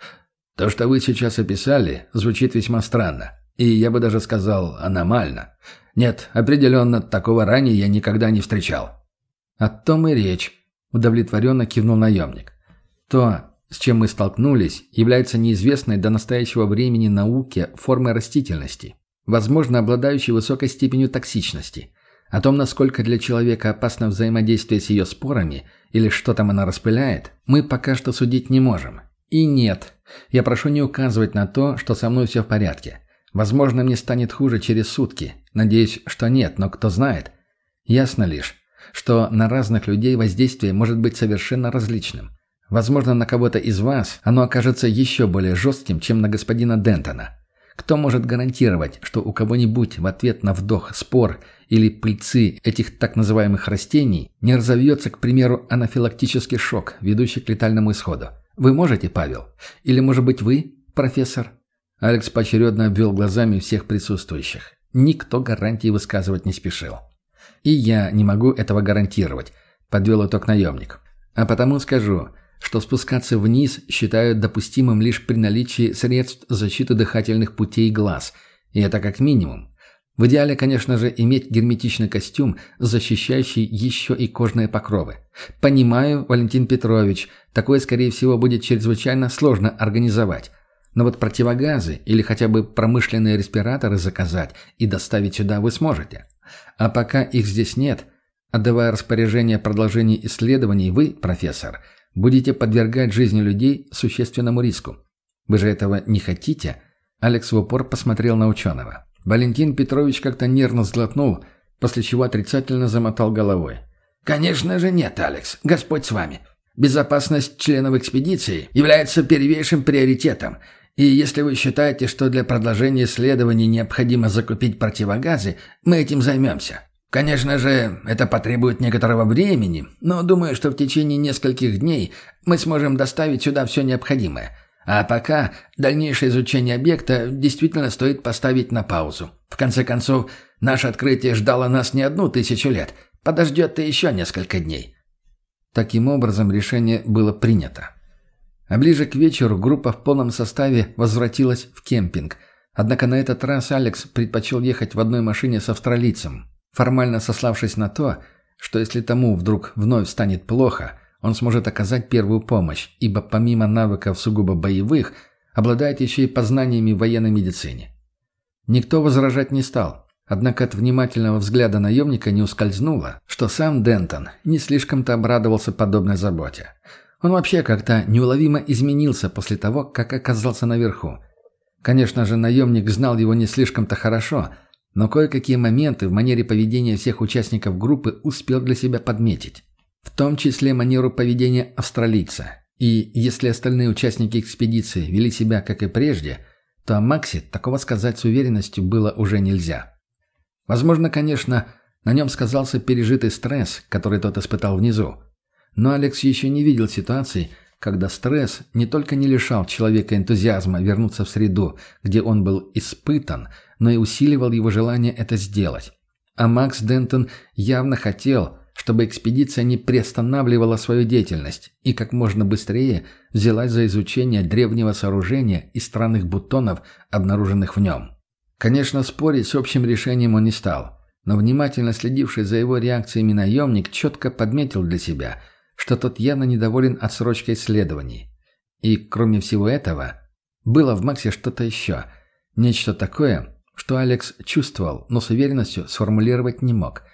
То, что вы сейчас описали, звучит весьма странно. И я бы даже сказал, аномально. Нет, определенно, такого ранее я никогда не встречал.
«О том и речь», – удовлетворенно кивнул наемник. «То, с чем мы столкнулись, является неизвестной до настоящего времени науке формой растительности, возможно, обладающей высокой степенью токсичности. О том, насколько для человека опасно взаимодействие с ее спорами или что там она распыляет, мы пока что судить не можем. И нет, я прошу не указывать на то, что со мной все в порядке. Возможно, мне станет хуже через сутки. Надеюсь, что нет, но кто знает. Ясно лишь, что на разных людей воздействие может быть совершенно различным. Возможно, на кого-то из вас оно окажется еще более жестким, чем на господина Дентона. Кто может гарантировать, что у кого-нибудь в ответ на вдох спор или пыльцы этих так называемых растений не разовьется, к примеру, анафилактический шок, ведущий к летальному исходу? Вы можете, Павел? Или, может быть, вы, профессор? Алекс поочередно обвел глазами всех присутствующих. Никто гарантии высказывать не спешил. И я не могу этого гарантировать, подвел итог наемник. А потому скажу, что спускаться вниз считают допустимым лишь при наличии средств защиты дыхательных путей глаз, и это как минимум. В идеале, конечно же, иметь герметичный костюм, защищающий еще и кожные покровы. Понимаю, Валентин Петрович, такое, скорее всего, будет чрезвычайно сложно организовать. Но вот противогазы или хотя бы промышленные респираторы заказать и доставить сюда вы сможете. А пока их здесь нет, отдавая распоряжение о продолжении исследований, вы, профессор, будете подвергать жизни людей существенному риску. Вы же этого не хотите? Алекс в упор посмотрел на ученого. Валентин Петрович как-то нервно сглотнул, после чего отрицательно замотал головой.
«Конечно же нет, Алекс. Господь с вами. Безопасность членов экспедиции является первейшим приоритетом. И если вы считаете, что для продолжения исследований необходимо закупить противогазы, мы этим займемся. Конечно же, это потребует некоторого времени, но думаю, что в течение нескольких дней мы сможем доставить сюда все необходимое. А пока дальнейшее изучение объекта действительно стоит поставить на паузу. В конце концов, наше открытие ждало нас не одну тысячу лет. Подождет-то еще несколько дней.
Таким образом, решение было принято. А ближе к вечеру группа в полном составе возвратилась в кемпинг. Однако на этот раз Алекс предпочел ехать в одной машине с австралийцем, формально сославшись на то, что если тому вдруг вновь станет плохо – он сможет оказать первую помощь, ибо помимо навыков сугубо боевых, обладает еще и познаниями в военной медицине. Никто возражать не стал, однако от внимательного взгляда наемника не ускользнуло, что сам Дентон не слишком-то обрадовался подобной заботе. Он вообще как-то неуловимо изменился после того, как оказался наверху. Конечно же, наемник знал его не слишком-то хорошо, но кое-какие моменты в манере поведения всех участников группы успел для себя подметить в том числе манеру поведения австралийца. И если остальные участники экспедиции вели себя как и прежде, то о Максе такого сказать с уверенностью было уже нельзя. Возможно, конечно, на нем сказался пережитый стресс, который тот испытал внизу. Но Алекс еще не видел ситуации, когда стресс не только не лишал человека энтузиазма вернуться в среду, где он был испытан, но и усиливал его желание это сделать. А Макс Дентон явно хотел – чтобы экспедиция не приостанавливала свою деятельность и как можно быстрее взялась за изучение древнего сооружения и странных бутонов, обнаруженных в нем. Конечно, спорить с общим решением он не стал, но внимательно следивший за его реакциями наемник четко подметил для себя, что тот явно недоволен отсрочкой исследований. И, кроме всего этого, было в Максе что-то еще, нечто такое, что Алекс чувствовал, но с уверенностью сформулировать не мог –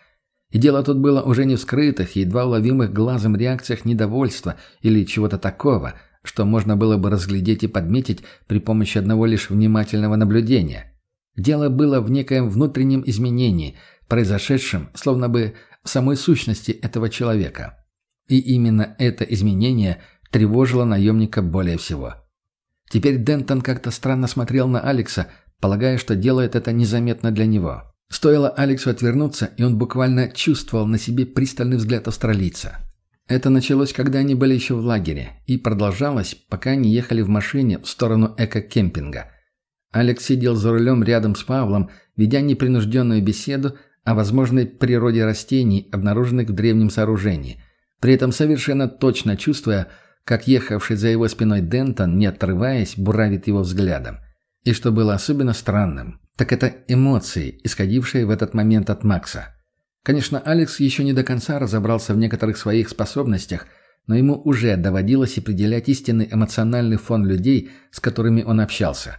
и дело тут было уже не в скрытых, едва уловимых глазом реакциях недовольства или чего-то такого, что можно было бы разглядеть и подметить при помощи одного лишь внимательного наблюдения. Дело было в некоем внутреннем изменении, произошедшем словно бы в самой сущности этого человека. И именно это изменение тревожило наемника более всего. Теперь Дентон как-то странно смотрел на Алекса, полагая, что делает это незаметно для него. Стоило Алексу отвернуться, и он буквально чувствовал на себе пристальный взгляд австралийца. Это началось, когда они были еще в лагере, и продолжалось, пока они ехали в машине в сторону эко-кемпинга. Алекс сидел за рулем рядом с Павлом, ведя непринужденную беседу о возможной природе растений, обнаруженных в древнем сооружении, при этом совершенно точно чувствуя, как ехавший за его спиной Дентон, не отрываясь, буравит его взглядом. И что было особенно странным, так это эмоции, исходившие в этот момент от Макса. Конечно, Алекс еще не до конца разобрался в некоторых своих способностях, но ему уже доводилось определять истинный эмоциональный фон людей, с которыми он общался.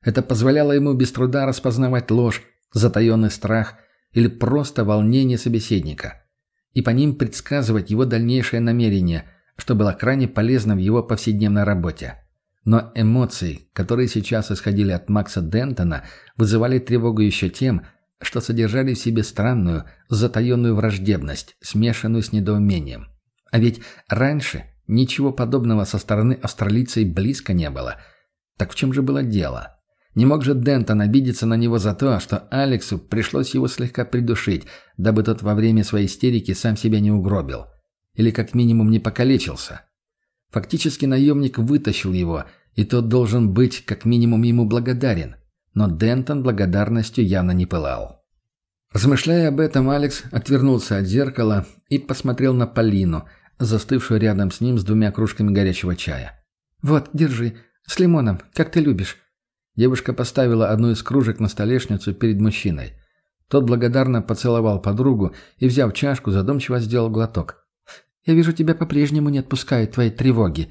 Это позволяло ему без труда распознавать ложь, затаенный страх или просто волнение собеседника, и по ним предсказывать его дальнейшее намерение, что было крайне полезно в его повседневной работе. Но эмоции, которые сейчас исходили от Макса Дентона, вызывали тревогу еще тем, что содержали в себе странную, затаенную враждебность, смешанную с недоумением. А ведь раньше ничего подобного со стороны австралийца близко не было. Так в чем же было дело? Не мог же Дентон обидеться на него за то, что Алексу пришлось его слегка придушить, дабы тот во время своей истерики сам себя не угробил. Или как минимум не покалечился. Фактически наемник вытащил его, и тот должен быть как минимум ему благодарен. Но Дентон благодарностью явно не пылал. Размышляя об этом, Алекс отвернулся от зеркала и посмотрел на Полину, застывшую рядом с ним с двумя кружками горячего чая. «Вот, держи, с лимоном, как ты любишь». Девушка поставила одну из кружек на столешницу перед мужчиной. Тот благодарно поцеловал подругу и, взяв чашку, задумчиво сделал глоток. «Я вижу, тебя по-прежнему не отпускают твои тревоги».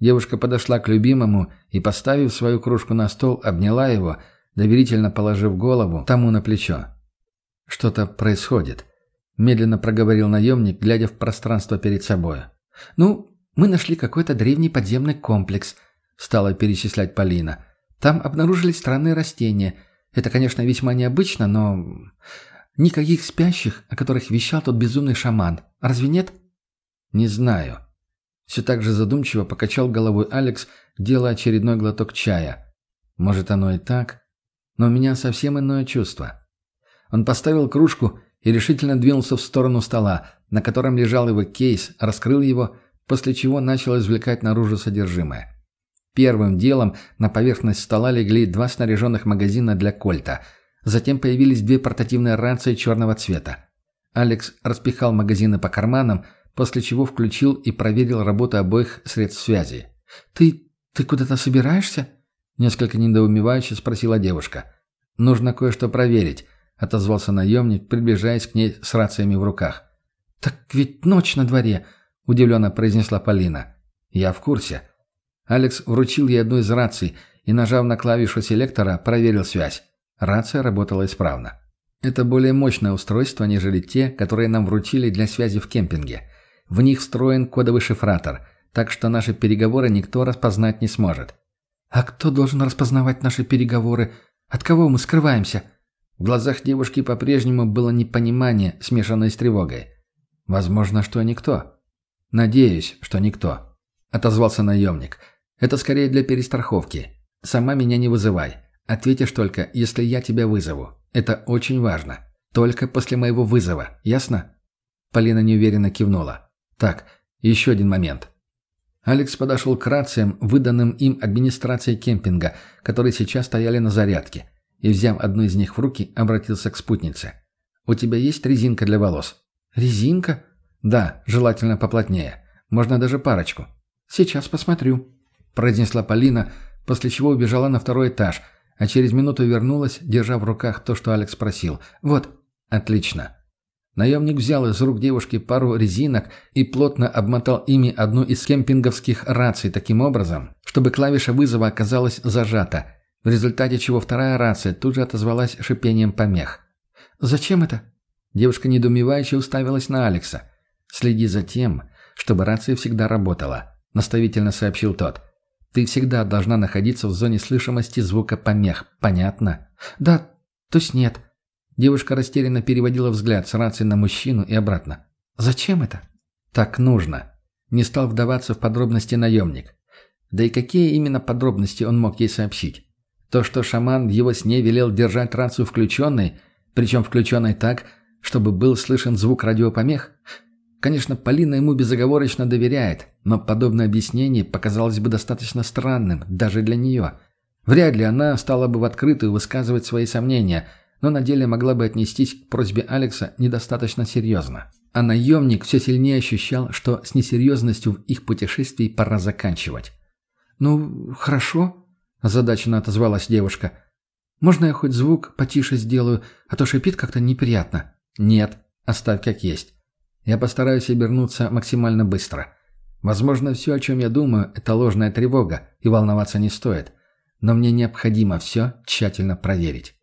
Девушка подошла к любимому и, поставив свою кружку на стол, обняла его, доверительно положив голову тому на плечо. «Что-то происходит», — медленно проговорил наемник, глядя в пространство перед собой. «Ну, мы нашли какой-то древний подземный комплекс», — стала перечислять Полина. «Там обнаружились странные растения. Это, конечно, весьма необычно, но... Никаких спящих, о которых вещал тот безумный шаман. Разве нет?» «Не знаю». Все так же задумчиво покачал головой Алекс, делая очередной глоток чая. «Может, оно и так, но у меня совсем иное чувство». Он поставил кружку и решительно двинулся в сторону стола, на котором лежал его кейс, раскрыл его после чего начал извлекать наружу содержимое. Первым делом на поверхность стола легли два снаряженных магазина для кольта. Затем появились две портативные рации черного цвета. Алекс распихал магазины по карманам, после чего включил и проверил работу обоих средств связи. «Ты... ты куда-то собираешься?» Несколько недоумевающе спросила девушка. «Нужно кое-что проверить», — отозвался наемник, приближаясь к ней с рациями в руках. «Так ведь ночь на дворе», — удивленно произнесла Полина. «Я в курсе». Алекс вручил ей одну из раций и, нажав на клавишу селектора, проверил связь. Рация работала исправно. Это более мощное устройство, нежели те, которые нам вручили для связи в кемпинге. В них встроен кодовый шифратор, так что наши переговоры никто распознать не сможет. «А кто должен распознавать наши переговоры? От кого мы скрываемся?» В глазах девушки по-прежнему было непонимание, смешанное с тревогой. «Возможно, что никто. «Надеюсь, что никто», — отозвался наемник. «Это скорее для перестраховки. Сама меня не вызывай. Ответишь только, если я тебя вызову. Это очень важно. Только после моего вызова. Ясно?» Полина неуверенно кивнула. «Так, еще один момент». Алекс подошел к рациям, выданным им администрацией кемпинга, которые сейчас стояли на зарядке, и, взяв одну из них в руки, обратился к спутнице. «У тебя есть резинка для волос?» «Резинка?» «Да, желательно поплотнее. Можно даже парочку». «Сейчас посмотрю», – произнесла Полина, после чего убежала на второй этаж, а через минуту вернулась, держа в руках то, что Алекс просил. «Вот». «Отлично». Наемник взял из рук девушки пару резинок и плотно обмотал ими одну из кемпинговских раций таким образом, чтобы клавиша вызова оказалась зажата, в результате чего вторая рация тут же отозвалась шипением помех. «Зачем это?» Девушка недоумевающе уставилась на Алекса. «Следи за тем, чтобы рация всегда работала», — наставительно сообщил тот. «Ты всегда должна находиться в зоне слышимости звука помех. Понятно?» «Да, то есть нет». Девушка растерянно переводила взгляд с рации на мужчину и обратно. «Зачем это?» «Так нужно». Не стал вдаваться в подробности наемник. Да и какие именно подробности он мог ей сообщить? То, что шаман в его сне велел держать рацию включенной, причем включенной так, чтобы был слышен звук радиопомех? Конечно, Полина ему безоговорочно доверяет, но подобное объяснение показалось бы достаточно странным даже для нее. Вряд ли она стала бы в открытую высказывать свои сомнения, но на деле могла бы отнестись к просьбе Алекса недостаточно серьезно. А наемник все сильнее ощущал, что с несерьезностью в их путешествии пора заканчивать. «Ну, хорошо», – озадаченно отозвалась девушка. «Можно я хоть звук потише сделаю, а то шипит как-то неприятно?» «Нет, оставь как есть. Я постараюсь обернуться максимально быстро. Возможно, все, о чем я думаю, это ложная тревога, и волноваться не стоит. Но мне необходимо все тщательно проверить.